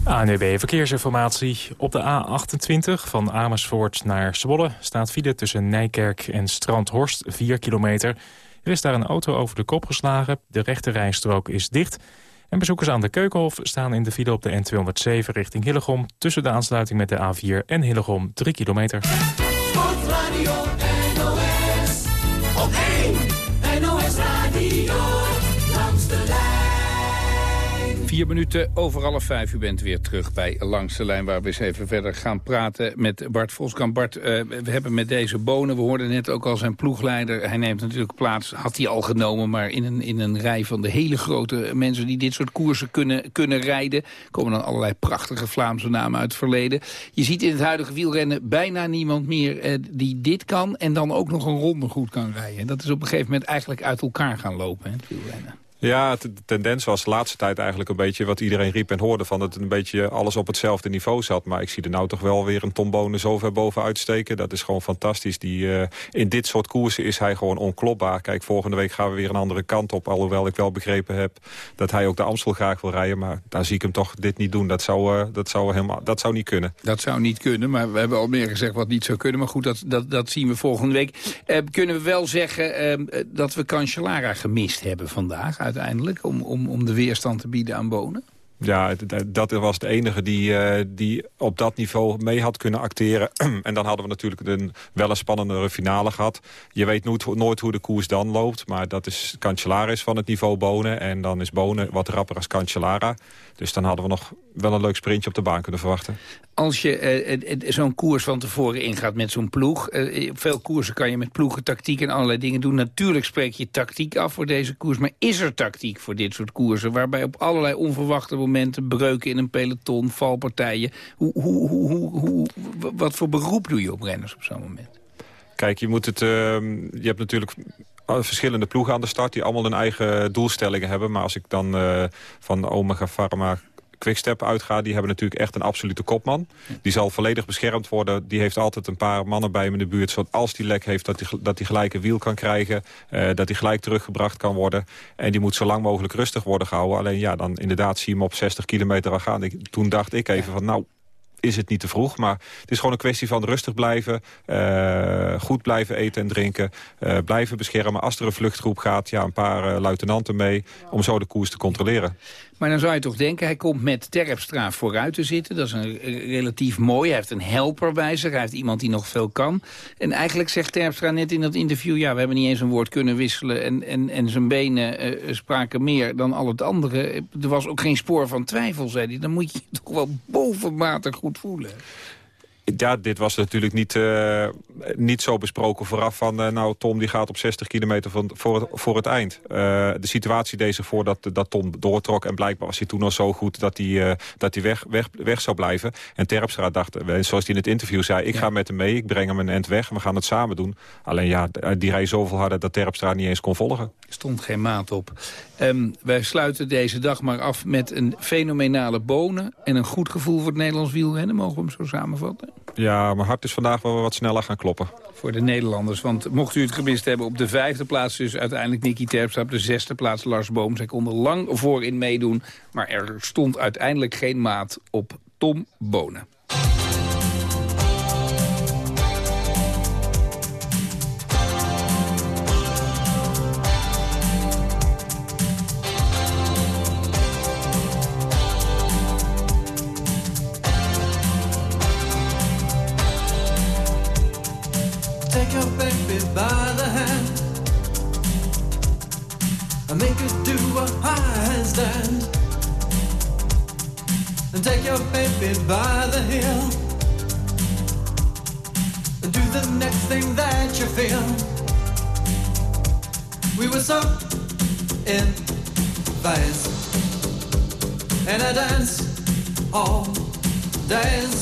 ANUB Verkeersinformatie. Op de A28 van Amersfoort naar Zwolle staat file tussen Nijkerk en Strandhorst 4 kilometer. Er is daar een auto over de kop geslagen. De rechte rijstrook is dicht. En bezoekers aan de Keukenhof staan in de file op de N207 richting Hillegom... tussen de aansluiting met de A4 en Hillegom 3 kilometer. Sportradio Vier minuten over half vijf. U bent weer terug bij Langs de Lijn... waar we eens even verder gaan praten met Bart Voskamp. Bart, uh, we hebben met deze bonen... we hoorden net ook al zijn ploegleider. Hij neemt natuurlijk plaats, had hij al genomen... maar in een, in een rij van de hele grote mensen... die dit soort koersen kunnen, kunnen rijden. komen dan allerlei prachtige Vlaamse namen uit het verleden. Je ziet in het huidige wielrennen bijna niemand meer uh, die dit kan... en dan ook nog een ronde goed kan rijden. Dat is op een gegeven moment eigenlijk uit elkaar gaan lopen, hè, het wielrennen. Ja, de tendens was de laatste tijd eigenlijk een beetje wat iedereen riep en hoorde... van dat het een beetje alles op hetzelfde niveau zat. Maar ik zie er nou toch wel weer een Tom Bonen zo ver bovenuit steken. Dat is gewoon fantastisch. Die, uh, in dit soort koersen is hij gewoon onklopbaar. Kijk, volgende week gaan we weer een andere kant op. Alhoewel ik wel begrepen heb dat hij ook de Amstel graag wil rijden. Maar daar zie ik hem toch dit niet doen. Dat zou, uh, dat zou, helemaal, dat zou niet kunnen. Dat zou niet kunnen, maar we hebben al meer gezegd wat niet zou kunnen. Maar goed, dat, dat, dat zien we volgende week. Uh, kunnen we wel zeggen dat we Cancellara gemist hebben vandaag uiteindelijk... om om, om de weerstand te bieden aan Bonen? Ja, dat was de enige die, uh, die op dat niveau mee had kunnen acteren. [CLEARS THROAT] en dan hadden we natuurlijk een, wel een spannendere finale gehad. Je weet nooit, nooit hoe de koers dan loopt. Maar dat is Cancellara is van het niveau Bonen. En dan is Bonen wat rapper als Cancellara. Dus dan hadden we nog wel een leuk sprintje op de baan kunnen verwachten. Als je uh, zo'n koers van tevoren ingaat met zo'n ploeg... Veel koersen kan je met ploegen, tactiek en allerlei dingen doen. Natuurlijk spreek je tactiek af voor deze koers. Maar is er tactiek voor dit soort koersen... waarbij op allerlei onverwachte momenten... breuken in een peloton, valpartijen... Hoe, hoe, hoe, hoe, wat voor beroep doe je op renners op zo'n moment? Kijk, je moet het... Uh, je hebt natuurlijk verschillende ploegen aan de start... die allemaal hun eigen doelstellingen hebben. Maar als ik dan uh, van Omega Pharma Quickstep uitga... die hebben natuurlijk echt een absolute kopman. Die zal volledig beschermd worden. Die heeft altijd een paar mannen bij hem in de buurt... zodat als die lek heeft, dat hij dat die gelijk een wiel kan krijgen. Uh, dat hij gelijk teruggebracht kan worden. En die moet zo lang mogelijk rustig worden gehouden. Alleen ja, dan inderdaad zie je hem op 60 kilometer al gaan. Ik, toen dacht ik even van, nou, is het niet te vroeg. Maar het is gewoon een kwestie van rustig blijven. Uh, goed blijven eten en drinken. Uh, blijven beschermen. Als er een vluchtgroep gaat, ja, een paar uh, luitenanten mee. Om zo de koers te controleren. Maar dan zou je toch denken, hij komt met Terpstra vooruit te zitten. Dat is een relatief mooi. Hij heeft een helper bij zich. Hij heeft iemand die nog veel kan. En eigenlijk zegt Terpstra net in dat interview... ja, we hebben niet eens een woord kunnen wisselen... en, en, en zijn benen uh, spraken meer dan al het andere. Er was ook geen spoor van twijfel, zei hij. Dan moet je je toch wel bovenmatig goed voelen. Ja, dit was natuurlijk niet, uh, niet zo besproken vooraf van... Uh, nou, Tom die gaat op 60 kilometer van, voor, het, voor het eind. Uh, de situatie deed zich voor dat, dat Tom doortrok... en blijkbaar was hij toen al zo goed dat hij, dat hij weg, weg, weg zou blijven. En Terpstra dacht, zoals hij in het interview zei... ik ja. ga met hem mee, ik breng hem een end weg en we gaan het samen doen. Alleen ja, die reed zoveel harder dat Terpstra niet eens kon volgen. Er stond geen maat op. Um, wij sluiten deze dag maar af met een fenomenale bonen... en een goed gevoel voor het Nederlands wielrennen. Mogen we hem zo samenvatten? Ja, mijn hart is vandaag wel wat sneller gaan kloppen. Voor de Nederlanders, want mocht u het gemist hebben... op de vijfde plaats dus uiteindelijk Nicky Terpstra... op de zesde plaats Lars Boom. Zij konden lang voorin meedoen, maar er stond uiteindelijk geen maat op Tom Bonen. Your by the and do the next thing that you feel. We were so in phase and I dance all days.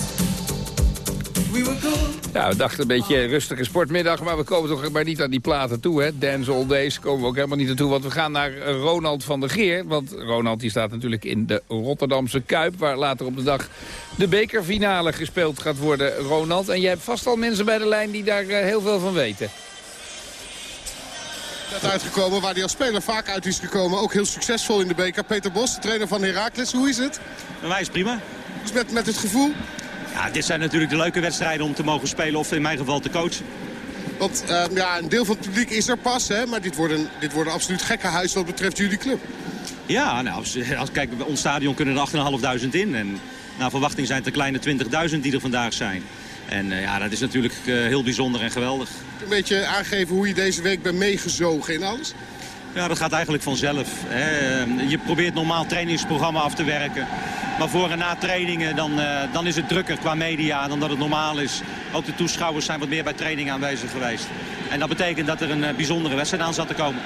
We were cool. Ja, we dachten een beetje rustige sportmiddag, maar we komen toch maar niet aan die platen toe. Hè? Dance All Days komen we ook helemaal niet naartoe, want we gaan naar Ronald van der Geer. Want Ronald die staat natuurlijk in de Rotterdamse Kuip, waar later op de dag de bekerfinale gespeeld gaat worden, Ronald. En jij hebt vast al mensen bij de lijn die daar heel veel van weten. Net uitgekomen, waar hij als speler vaak uit is gekomen. Ook heel succesvol in de beker. Peter Bos, de trainer van Heracles. Hoe is het? Bij mij is prima. Dus met, met het gevoel? Ja, dit zijn natuurlijk de leuke wedstrijden om te mogen spelen of in mijn geval te coachen. Want uh, ja, een deel van het publiek is er pas, hè? maar dit worden, dit worden absoluut gekke huis wat betreft jullie club. Ja, nou, als, als, kijk, bij ons stadion kunnen er 8.500 in. En naar verwachting zijn het een kleine 20.000 die er vandaag zijn. En uh, ja, dat is natuurlijk uh, heel bijzonder en geweldig. Een beetje aangeven hoe je deze week bent meegezogen in alles? Ja, dat gaat eigenlijk vanzelf. Hè. Je probeert normaal trainingsprogramma af te werken. Maar voor en na trainingen dan, uh, dan is het drukker qua media dan dat het normaal is. Ook de toeschouwers zijn wat meer bij training aanwezig geweest. En dat betekent dat er een uh, bijzondere wedstrijd aan zat te komen.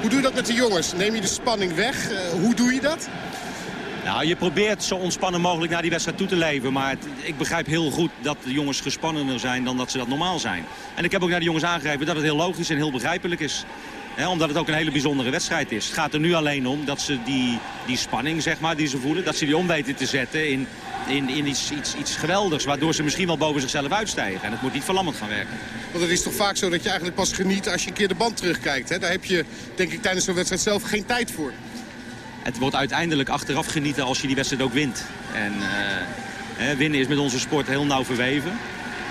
Hoe doe je dat met de jongens? Neem je de spanning weg? Uh, hoe doe je dat? Nou, je probeert zo ontspannen mogelijk naar die wedstrijd toe te leven. Maar het, ik begrijp heel goed dat de jongens gespannener zijn dan dat ze dat normaal zijn. En ik heb ook naar de jongens aangegeven dat het heel logisch en heel begrijpelijk is. He, omdat het ook een hele bijzondere wedstrijd is. Het gaat er nu alleen om dat ze die, die spanning zeg maar, die ze voelen... dat ze die om weten te zetten in, in, in iets, iets, iets geweldigs... waardoor ze misschien wel boven zichzelf uitstijgen. En het moet niet verlammend gaan werken. Want het is toch vaak zo dat je eigenlijk pas geniet als je een keer de band terugkijkt. Hè? Daar heb je, denk ik, tijdens zo'n wedstrijd zelf geen tijd voor. Het wordt uiteindelijk achteraf genieten als je die wedstrijd ook wint. En uh, winnen is met onze sport heel nauw verweven.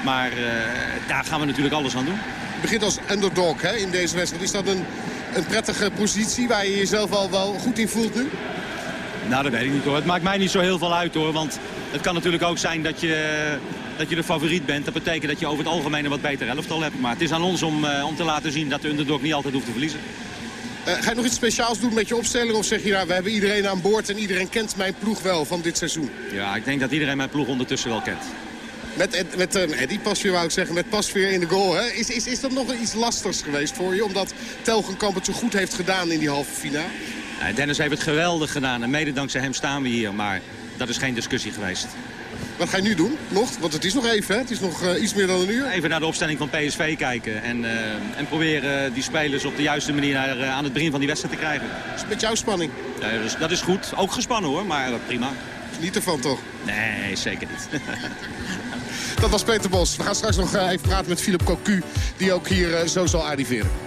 Maar uh, daar gaan we natuurlijk alles aan doen. Begint als underdog hè, in deze wedstrijd. Is dat een, een prettige positie waar je jezelf al wel goed in voelt nu? Nou, dat weet ik niet hoor. Het maakt mij niet zo heel veel uit hoor. Want het kan natuurlijk ook zijn dat je, dat je de favoriet bent. Dat betekent dat je over het algemeen een wat beter elftal hebt. Maar het is aan ons om, uh, om te laten zien dat de underdog niet altijd hoeft te verliezen. Uh, ga je nog iets speciaals doen met je opstelling? Of zeg je, nou, we hebben iedereen aan boord en iedereen kent mijn ploeg wel van dit seizoen? Ja, ik denk dat iedereen mijn ploeg ondertussen wel kent. Met, met uh, Eddie Pasveer wou ik zeggen, met Pasveer in de goal. Hè? Is, is, is dat nog iets lastigs geweest voor je? Omdat Telgenkamp het zo goed heeft gedaan in die halve finale? Ja, Dennis heeft het geweldig gedaan. En mede dankzij hem staan we hier. Maar dat is geen discussie geweest. Wat ga je nu doen? Nog? Want het is nog even, hè? Het is nog uh, iets meer dan een uur. Even naar de opstelling van PSV kijken. En, uh, en proberen die spelers op de juiste manier naar, uh, aan het begin van die wedstrijd te krijgen. Is met jouw spanning? Ja, dat, is, dat is goed. Ook gespannen hoor, maar prima. Niet ervan toch? Nee, zeker niet. [LAUGHS] Dat was Peter Bos. We gaan straks nog even praten met Philip Cocu, die ook hier zo zal arriveren.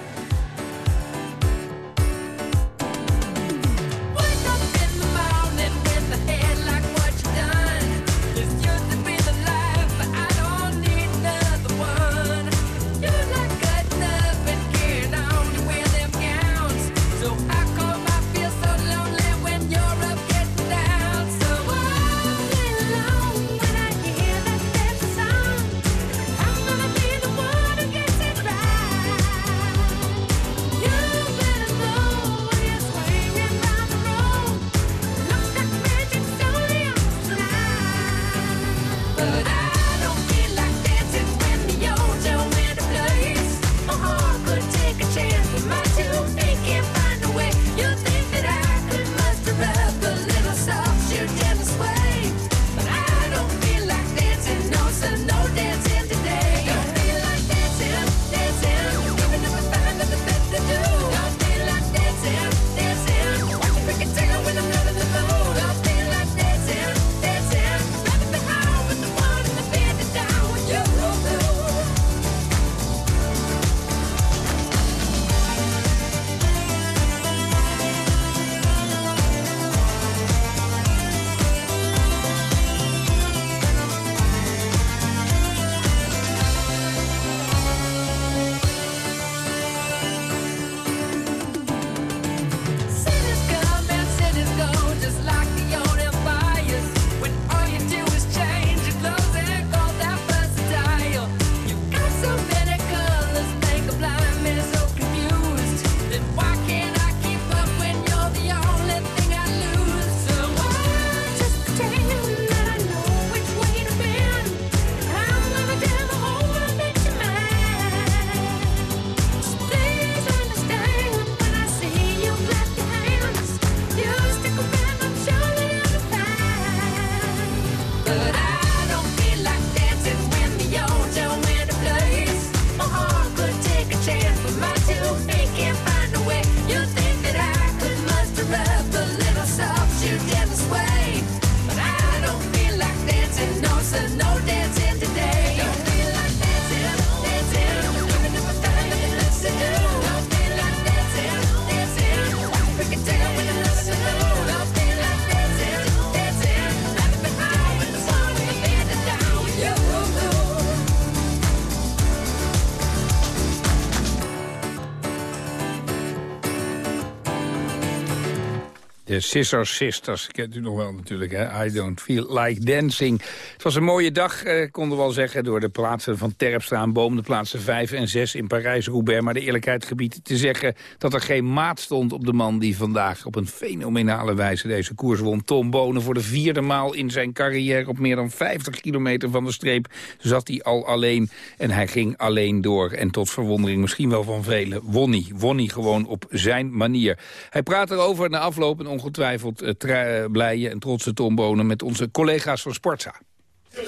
Scissor Sisters, kent u nog wel natuurlijk, hè? I don't feel like dancing. Het was een mooie dag, eh, konden we wel zeggen... door de plaatsen van Terpstra en Boom, de plaatsen 5 en 6 in Parijs-Roubaix. Maar de eerlijkheid gebied te zeggen dat er geen maat stond op de man... die vandaag op een fenomenale wijze deze koers won. Tom Bonen voor de vierde maal in zijn carrière... op meer dan 50 kilometer van de streep zat hij al alleen. En hij ging alleen door. En tot verwondering misschien wel van velen won hij. Won hij gewoon op zijn manier. Hij praat erover na afloop een ongetwijfeld uh, blije en trotse Tom Bonen... met onze collega's van Sportza.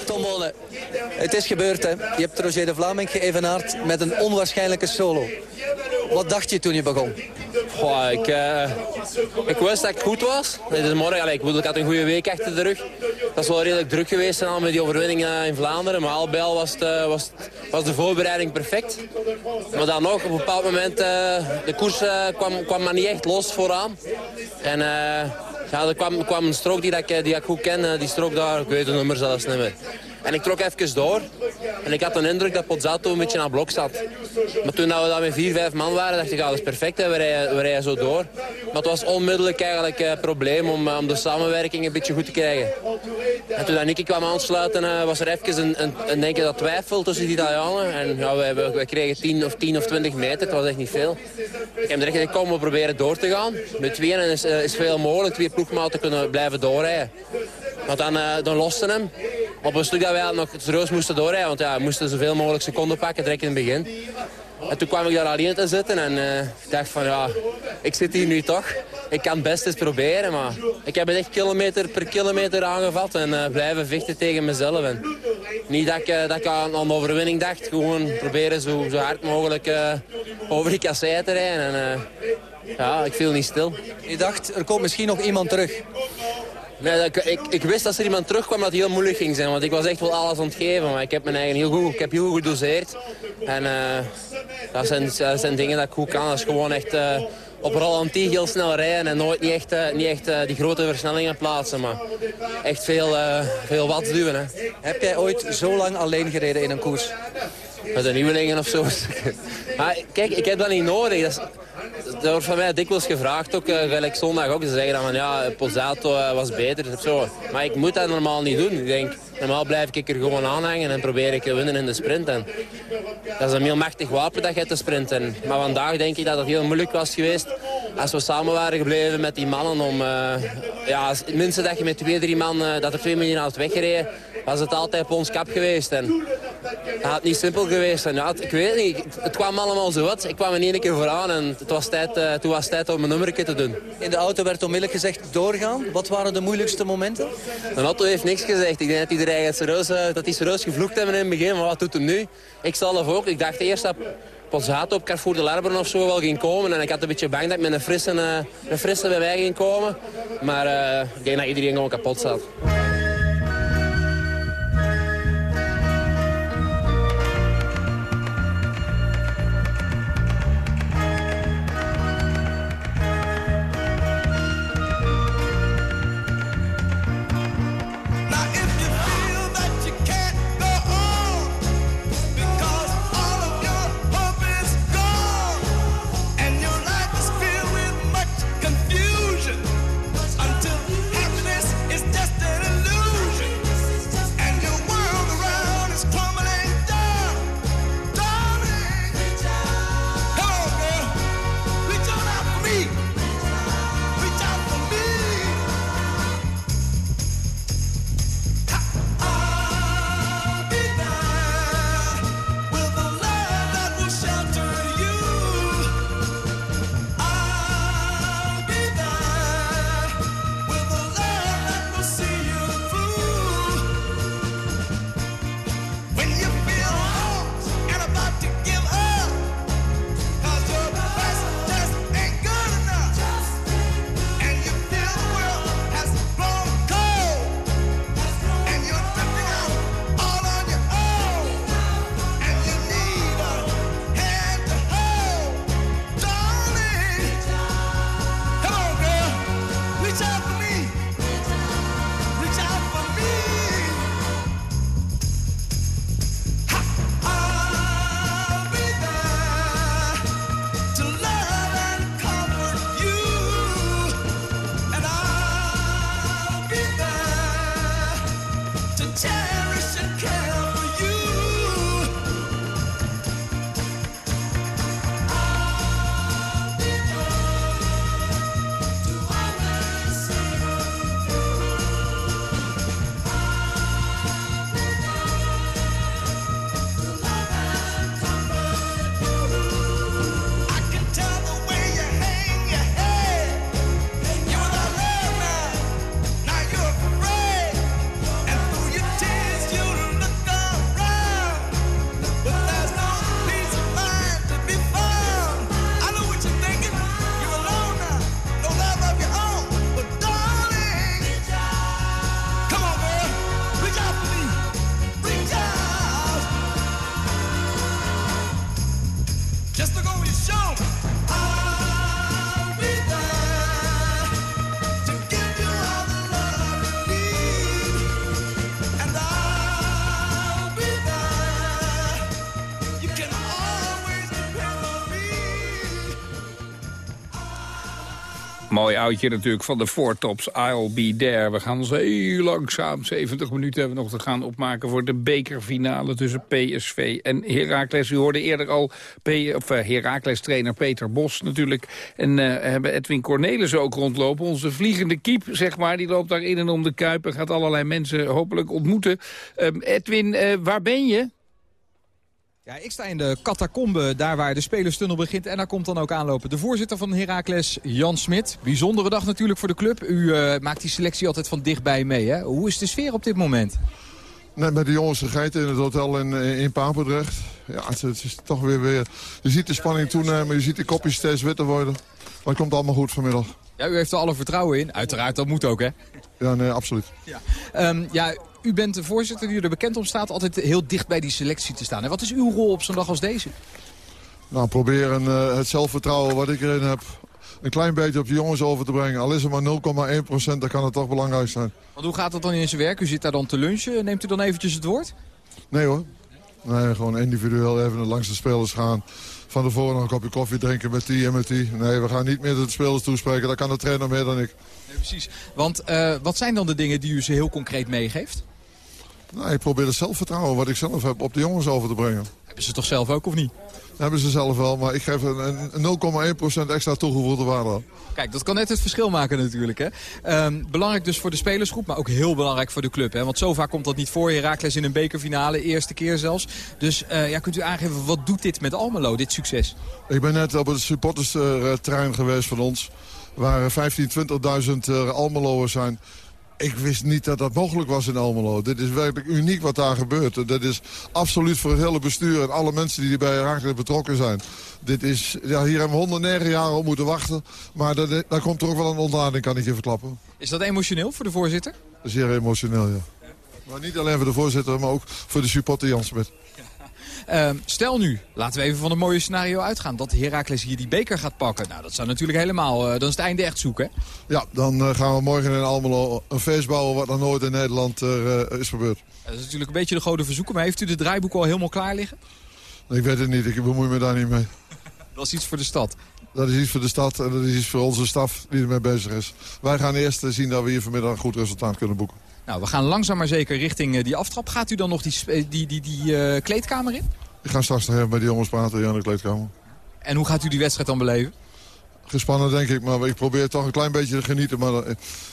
Tom Bonen, het is gebeurd hè. Je hebt Roger de Vlaming geëvenaard met een onwaarschijnlijke solo. Wat dacht je toen je begon? Ik, uh, ik wist dat ik goed was. Dit is morgen, ik, bedoel, ik had een goede week achter de rug. Dat is wel redelijk druk geweest al met die overwinning uh, in Vlaanderen. Maar al bij al was, het, uh, was, was de voorbereiding perfect. Maar dan nog, op een bepaald moment, de koers kwam, kwam maar niet echt los vooraan. En ja, er kwam, kwam een strook die, ik, die ik goed ken, die strook daar, ik weet de nummer zelfs niet meer. En ik trok even door. En ik had de indruk dat Pozzato een beetje aan blok zat. Maar toen we daar met vier, vijf man waren, dacht ik, ja, dat is perfect. We, rijden, we zo door. Maar het was onmiddellijk eigenlijk een probleem om, om de samenwerking een beetje goed te krijgen. En toen Nicky kwam aansluiten, uh, was er even een, een, een dat twijfel tussen die Italianen. En ja, wij, wij kregen 10 of, 10 of 20 meter, dat was echt niet veel. Ik heb direct gezegd, kom, we proberen door te gaan. Met tweeën is, is veel mogelijk, twee ploegmaten kunnen blijven doorrijden. Want dan, dan losten hem. Op een stuk dat wij nog serieus moesten doorrijden. Want ja, we moesten zoveel mogelijk seconden pakken direct in het begin. En toen kwam ik daar alleen te zitten en uh, ik dacht van ja, ik zit hier nu toch. Ik kan het best eens proberen, maar ik heb het echt kilometer per kilometer aangevat en uh, blijven vechten tegen mezelf. En niet dat ik, uh, dat aan overwinning dacht, gewoon proberen zo, zo hard mogelijk over die kassei te rijden. En, ja, ik viel niet stil. Je dacht, er komt misschien nog iemand terug. Nee, ik, ik, ik, wist dat er iemand terugkwam dat het heel moeilijk ging zijn. Want ik was echt wel alles ontgeven. Maar ik heb mijn eigen heel goed, ik heb heel goed gedoseerd. En uh, dat, zijn, dat zijn dingen dat ik goed kan. Dat is gewoon echt uh, op Rolantie heel snel rijden. En nooit niet echt, uh, niet echt die grote versnellingen plaatsen. Maar echt veel, veel watts duwen. Hè. Heb jij ooit zo lang alleen gereden in een koers? Met de nieuwelingen of zo. [LAUGHS] maar kijk, ik heb dat niet nodig. Dat is, dat wordt van mij dikwijls gevraagd, ook uh, gelijk zondag ook. Ze zeggen dan van ja, Pozzato uh, was beter. Zo. Maar ik moet dat normaal niet doen. Ik denk, normaal blijf ik er gewoon aanhangen en probeer ik te winnen in de sprint. En dat is een heel machtig wapen dat je te sprinten. Maar vandaag denk ik dat het heel moeilijk was geweest als we samen waren gebleven met die mannen. Om, uh, ja, minstens dat je met twee, drie man, dat er twee had weggereden, was het altijd op ons kap geweest. En het had niet simpel geweest. En ja, ik weet niet, het kwam allemaal zo wat. Ik kwam in één keer vooraan en het was tijd, uh, toen was het tijd om mijn nummertje te doen. In de auto werd onmiddellijk gezegd doorgaan. Wat waren de moeilijkste momenten? De auto heeft niks gezegd. Ik denk dat iedereen serieus, uh, dat die serieus gevloekt hebben in het begin. Maar wat doet hem nu? Ik zelf ook. Ik dacht eerst dat Pozzato op Carrefour de Larbre of zo wel ging komen. En ik had een beetje bang dat ik met een frisse, uh, een frisse bij mij ging komen. Maar ik denk dat iedereen gewoon kapot zat. Oudje natuurlijk van de Four Tops, I'll Be There. We gaan ons heel langzaam, 70 minuten hebben we nog te gaan opmaken... voor de bekerfinale tussen PSV en Heracles. U hoorde eerder al P of, uh, Heracles-trainer Peter Bos natuurlijk. En uh, hebben Edwin Cornelissen ook rondlopen. Onze vliegende kiep, zeg maar, die loopt daar in en om de Kuip... en gaat allerlei mensen hopelijk ontmoeten. Um, Edwin, uh, waar ben je? Ja, ik sta in de catacombe, daar waar de spelerstunnel begint. En daar komt dan ook aanlopen de voorzitter van Heracles, Jan Smit. Bijzondere dag natuurlijk voor de club. U uh, maakt die selectie altijd van dichtbij mee. Hè? Hoe is de sfeer op dit moment? Net met de jongens gegeten in het hotel in, in Papendrecht. Ja, het, het, is toch weer weer... Je ziet de spanning toenemen, je ziet de kopjes steeds witter worden. Maar het komt allemaal goed vanmiddag. Ja, u heeft er alle vertrouwen in. Uiteraard, dat moet ook, hè? Ja, nee, absoluut. Ja, um, ja u bent de voorzitter die er bekend om staat... altijd heel dicht bij die selectie te staan. En wat is uw rol op zo'n dag als deze? Nou, proberen uh, het zelfvertrouwen wat ik erin heb... een klein beetje op de jongens over te brengen. Al is het maar 0,1 procent, dan kan het toch belangrijk zijn. Want hoe gaat dat dan in zijn werk? U zit daar dan te lunchen. Neemt u dan eventjes het woord? Nee hoor. Nee, gewoon individueel even langs de spelers gaan. Van tevoren nog een kopje koffie drinken met die en met die. Nee, we gaan niet meer de spelers toespreken. Dat kan de trainer meer dan ik. Nee, precies. Want uh, wat zijn dan de dingen die u ze heel concreet meegeeft? Nou, ik probeer het zelfvertrouwen wat ik zelf heb op de jongens over te brengen. Hebben ze toch zelf ook of niet? Dat hebben ze zelf wel, maar ik geef een, een 0,1% extra toegevoegde waarde aan. Kijk, dat kan net het verschil maken natuurlijk. Hè? Um, belangrijk dus voor de spelersgroep, maar ook heel belangrijk voor de club. Hè? Want zo vaak komt dat niet voor. Heracles in een bekerfinale, eerste keer zelfs. Dus uh, ja, kunt u aangeven, wat doet dit met Almelo, dit succes? Ik ben net op het supportersterrein geweest van ons. Waar 15.000, 20.000 uh, Almeloers zijn ik wist niet dat dat mogelijk was in Almelo. Dit is werkelijk uniek wat daar gebeurt. Dat is absoluut voor het hele bestuur en alle mensen die bij Herakles betrokken zijn. Dit is, ja, hier hebben we 109 jaar op moeten wachten. Maar dat, daar komt er ook wel een ontlading, kan ik je verklappen. Is dat emotioneel voor de voorzitter? Zeer emotioneel, ja. Maar niet alleen voor de voorzitter, maar ook voor de supporter Jan Smit. Uh, stel nu, laten we even van een mooie scenario uitgaan... dat Heracles hier die beker gaat pakken. Nou, dat zou natuurlijk helemaal... Uh, dan is het einde echt zoeken, Ja, dan uh, gaan we morgen in Almelo een feest bouwen... wat nog nooit in Nederland uh, is gebeurd. dat is natuurlijk een beetje de goden verzoeken. Maar heeft u de draaiboek al helemaal klaar liggen? Ik weet het niet. Ik bemoei me daar niet mee. Dat is iets voor de stad. Dat is iets voor de stad en dat is iets voor onze staf die ermee bezig is. Wij gaan eerst zien dat we hier vanmiddag een goed resultaat kunnen boeken. Nou, we gaan langzaam maar zeker richting uh, die aftrap. Gaat u dan nog die, die, die, die uh, kleedkamer in? Ik ga straks nog even met die jongens praten in de kleedkamer. En hoe gaat u die wedstrijd dan beleven? Gespannen denk ik, maar ik probeer toch een klein beetje te genieten. Maar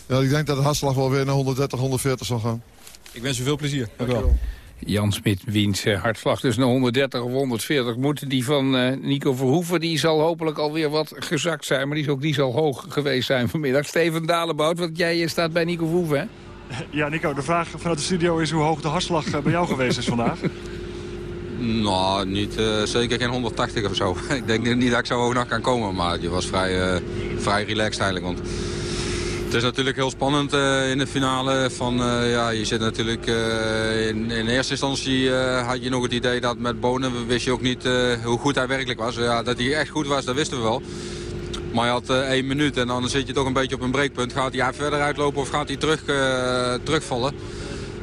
ja, ik denk dat de hartslag wel weer naar 130, 140 zal gaan. Ik wens u veel plezier. Dank u wel. Jan Smit wiens uh, hartslag dus naar 130 of 140 moeten. Die van uh, Nico Verhoeven die zal hopelijk alweer wat gezakt zijn. Maar die, is ook, die zal hoog geweest zijn vanmiddag. Steven Dalenbout, want jij staat bij Nico Verhoeven hè? Ja, Nico, de vraag vanuit de studio is hoe hoog de hartslag bij jou geweest is vandaag. [LAUGHS] Nou, niet, uh, zeker geen 180 of zo. [LAUGHS] ik denk niet dat ik zo hoog nog kan komen, maar je was vrij, uh, vrij relaxed eigenlijk. Want het is natuurlijk heel spannend uh, in de finale. Van, ja, je zit natuurlijk, in, in, eerste instantie had je nog het idee dat met Bonen wist je ook niet hoe goed hij werkelijk was. Ja, dat hij echt goed was, dat wisten we wel. Maar je had één minuut en dan zit je toch een beetje op een breekpunt. Gaat hij verder uitlopen of gaat hij terug, terugvallen?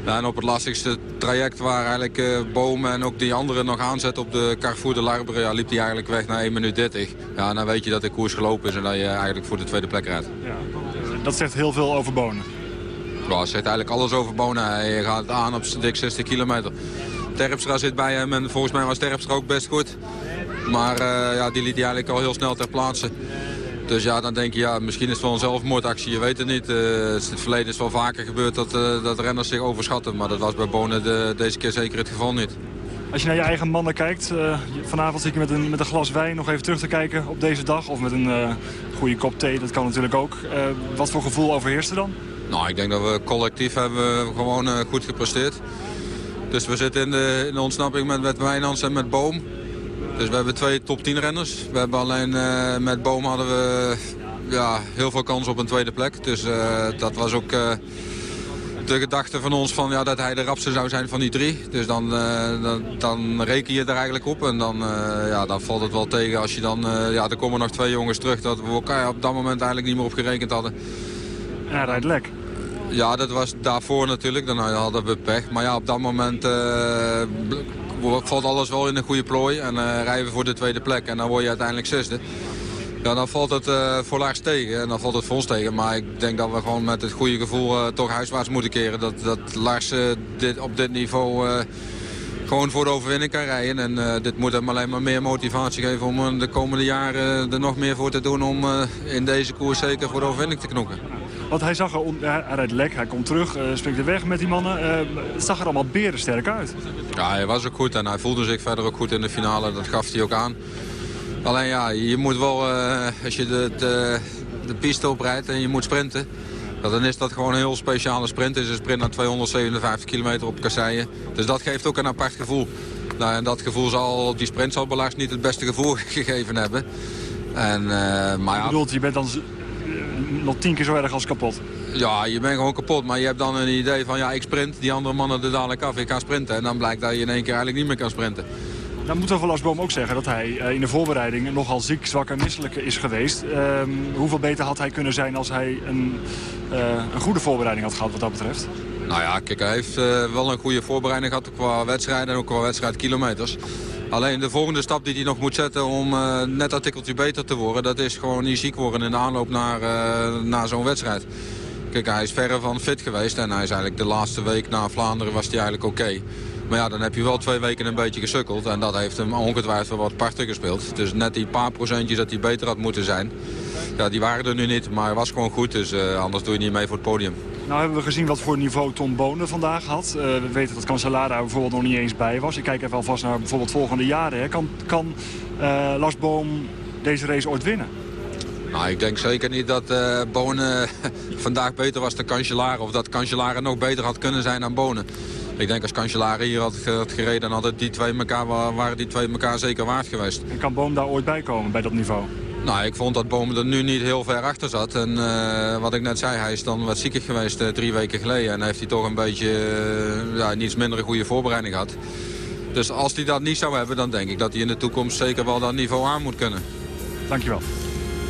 Ja, en op het lastigste traject waar eigenlijk uh, Bomen en ook die anderen nog aanzetten op de Carrefour de Larbre, ja, liep hij eigenlijk weg na 1 minuut 30. Ja, dan weet je dat de koers gelopen is en dat je eigenlijk voor de tweede plek rijdt. Ja, dat zegt heel veel over Bonen. Ja, dat zegt eigenlijk alles over Bonen. Hij gaat aan op dik 60 kilometer. Terpstra zit bij hem en volgens mij was Terpstra ook best goed. Maar uh, ja, die liet hij eigenlijk al heel snel ter plaatse. Dus ja, dan denk je, ja, misschien is het wel een zelfmoordactie, je weet het niet. Uh, het verleden is wel vaker gebeurd dat, uh, dat renners zich overschatten. Maar dat was bij Bonen de, deze keer zeker het geval niet. Als je naar je eigen mannen kijkt, uh, vanavond zit je met een, met een glas wijn nog even terug te kijken op deze dag. Of met een goede kop thee, dat kan natuurlijk ook. wat voor gevoel overheerst er dan? Nou, ik denk dat we collectief hebben gewoon goed gepresteerd. Dus we zitten in de, in de ontsnapping met, met Wijnands en met Boom. Dus we hebben twee top 10 renners. We hebben alleen met Boom hadden we ja, heel veel kans op een tweede plek. Dus dat was ook de gedachte van ons van, ja, dat hij de rapste zou zijn van die drie. Dus dan, dan, dan, reken je er eigenlijk op. En dan, ja, dan valt het wel tegen als je dan... ja, er komen nog twee jongens terug dat we elkaar op dat moment eigenlijk niet meer op gerekend hadden. En hij rijdt lek. Ja, dat was daarvoor natuurlijk. Dan hadden we pech. Maar ja, op dat moment valt alles wel in een goede plooi. En rijden we voor de tweede plek. En dan word je uiteindelijk zesde. Ja, dan valt het uh, voor Lars tegen en dan valt het voor ons tegen. Maar ik denk dat we gewoon met het goede gevoel uh, toch huiswaarts moeten keren. Dat, dat Lars uh, dit, op dit niveau gewoon voor de overwinning kan rijden. En dit moet hem alleen maar meer motivatie geven om de komende jaren er nog meer voor te doen... om in deze koers zeker voor de overwinning te knokken. Want hij zag er, hij rijdt lek, hij komt terug, springt er weg met die mannen. het zag er allemaal berensterk uit. Ja, hij was ook goed en hij voelde zich verder ook goed in de finale. Dat gaf hij ook aan. Alleen ja, je moet wel, uh, als je de, de, de piste oprijdt en je moet sprinten... Dan is dat gewoon een heel speciale sprint. Het is een sprint naar 257 kilometer op kasseien. Dus dat geeft ook een apart gevoel. Nou, en dat gevoel zal op die sprint zal Belaars niet het beste gevoel [LAUGHS] gegeven hebben. En, uh, maar ja, je bedoelt, je bent dan nog tien keer zo erg als kapot? Ja, je bent gewoon kapot. Maar je hebt dan een idee van, ja, ik sprint. Die andere mannen er dadelijk af. Ik ga sprinten. En dan blijkt dat je in één keer eigenlijk niet meer kan sprinten. Dan moet van Lars Boom ook zeggen dat hij eh, in de voorbereiding nogal ziek, zwak en misselijk is geweest. Ehm, hoeveel beter had hij kunnen zijn als hij een, uh, een goede voorbereiding had gehad wat dat betreft? Nou ja, kijk, hij heeft uh, wel een goede voorbereiding gehad qua wedstrijden en ook qua wedstrijdkilometers. Alleen de volgende stap die hij nog moet zetten om net dat tikkeltje beter te worden... dat is gewoon niet ziek worden in de aanloop naar, naar zo'n wedstrijd. Kijk, hij is verre van fit geweest en hij is eigenlijk de laatste week na Vlaanderen was hij eigenlijk oké. Maar ja, dan heb je wel twee weken een beetje gesukkeld. En dat heeft hem ongetwijfeld wat parten gespeeld. Dus net die paar procentjes dat hij beter had moeten zijn. Ja, die waren er nu niet, maar hij was gewoon goed. Dus uh, anders doe je niet mee voor het podium. Nou hebben we gezien wat voor niveau Tom Bonen vandaag had. Uh, we weten dat Cancellara bijvoorbeeld nog niet eens bij was. Ik kijk even alvast naar bijvoorbeeld volgende jaren. Hè. Kan, kan uh, Lars Boom deze race ooit winnen? Nou, ik denk zeker niet dat uh, Bonen [LAUGHS] vandaag beter was dan Cancellara. Of dat Cancellara nog beter had kunnen zijn dan Bonen. Ik denk als Cancellara hier had, had gereden, dan hadden die twee elkaar, waren die twee elkaar zeker waard geweest. En kan Boom daar ooit bij komen, bij dat niveau? Nou, ik vond dat Boom er nu niet heel ver achter zat. En uh, wat ik net zei, hij is dan wat ziekig geweest uh, drie weken geleden. En heeft hij toch een beetje uh, ja, iets minder een goede voorbereiding gehad. Dus als hij dat niet zou hebben, dan denk ik dat hij in de toekomst zeker wel dat niveau aan moet kunnen. Dankjewel.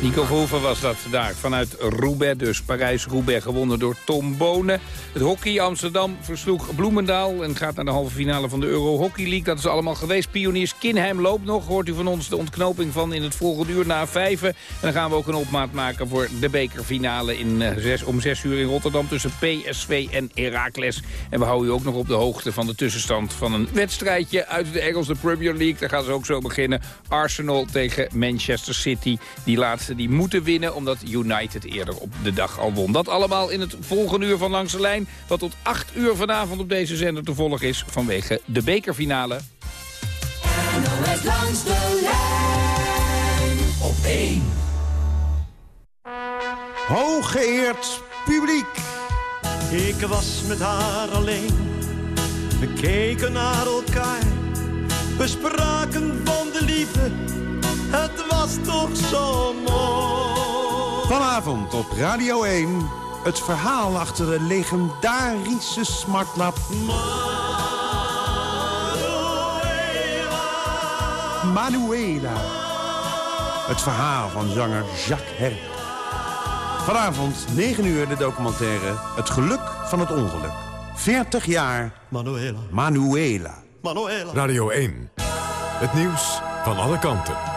Nico Verhoeven was dat daar vanuit Roubaix, dus Parijs-Roubaix gewonnen door Tom Bonen. Het hockey Amsterdam versloeg Bloemendaal en gaat naar de halve finale van de Euro Hockey League. Dat is allemaal geweest. Pioniers Kinheim loopt nog. Hoort u van ons de ontknoping van in het volgende uur na vijven. En dan gaan we ook een opmaat maken voor de bekerfinale in, uh, zes, om zes uur in Rotterdam tussen PSV en Heracles. En we houden u ook nog op de hoogte van de tussenstand van een wedstrijdje uit de Engelse Premier League. Daar gaan ze ook zo beginnen. Arsenal tegen Manchester City. Die die moeten winnen... omdat United eerder op de dag al won. Dat allemaal in het volgende uur van Langs de Lijn... wat tot 8 uur vanavond op deze zender te volgen is... vanwege de bekerfinale. NOS Langs de Lijn op 1. Hooggeëerd publiek. Ik was met haar alleen. We keken naar elkaar. We spraken van de liefde was toch zo mooi. Vanavond op Radio 1. Het verhaal achter de legendarische smartlap. Manuela. Manuela. Het verhaal van zanger Jacques Herp. Vanavond 9 uur de documentaire Het geluk van het ongeluk. 40 jaar Manuela. Manuela. Manuela. Radio 1. Het nieuws van alle kanten.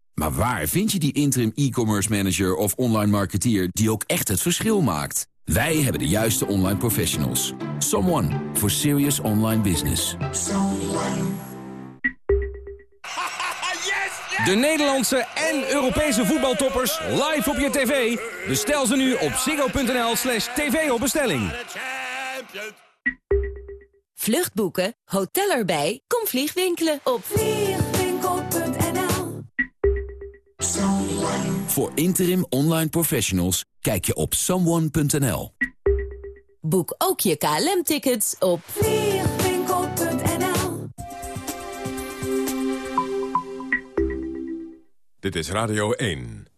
Maar waar vind je die interim e-commerce manager of online marketeer die ook echt het verschil maakt? Wij hebben de juiste online professionals. Someone for serious online business. De Nederlandse en Europese voetbaltoppers live op je tv. Bestel ze nu op ziggo.nl slash tv op bestelling. Vluchtboeken, hotel erbij, kom vliegwinkelen op voor interim online professionals kijk je op someone.nl. Boek ook je KLM-tickets op vliegwinkel.nl. Dit is Radio 1.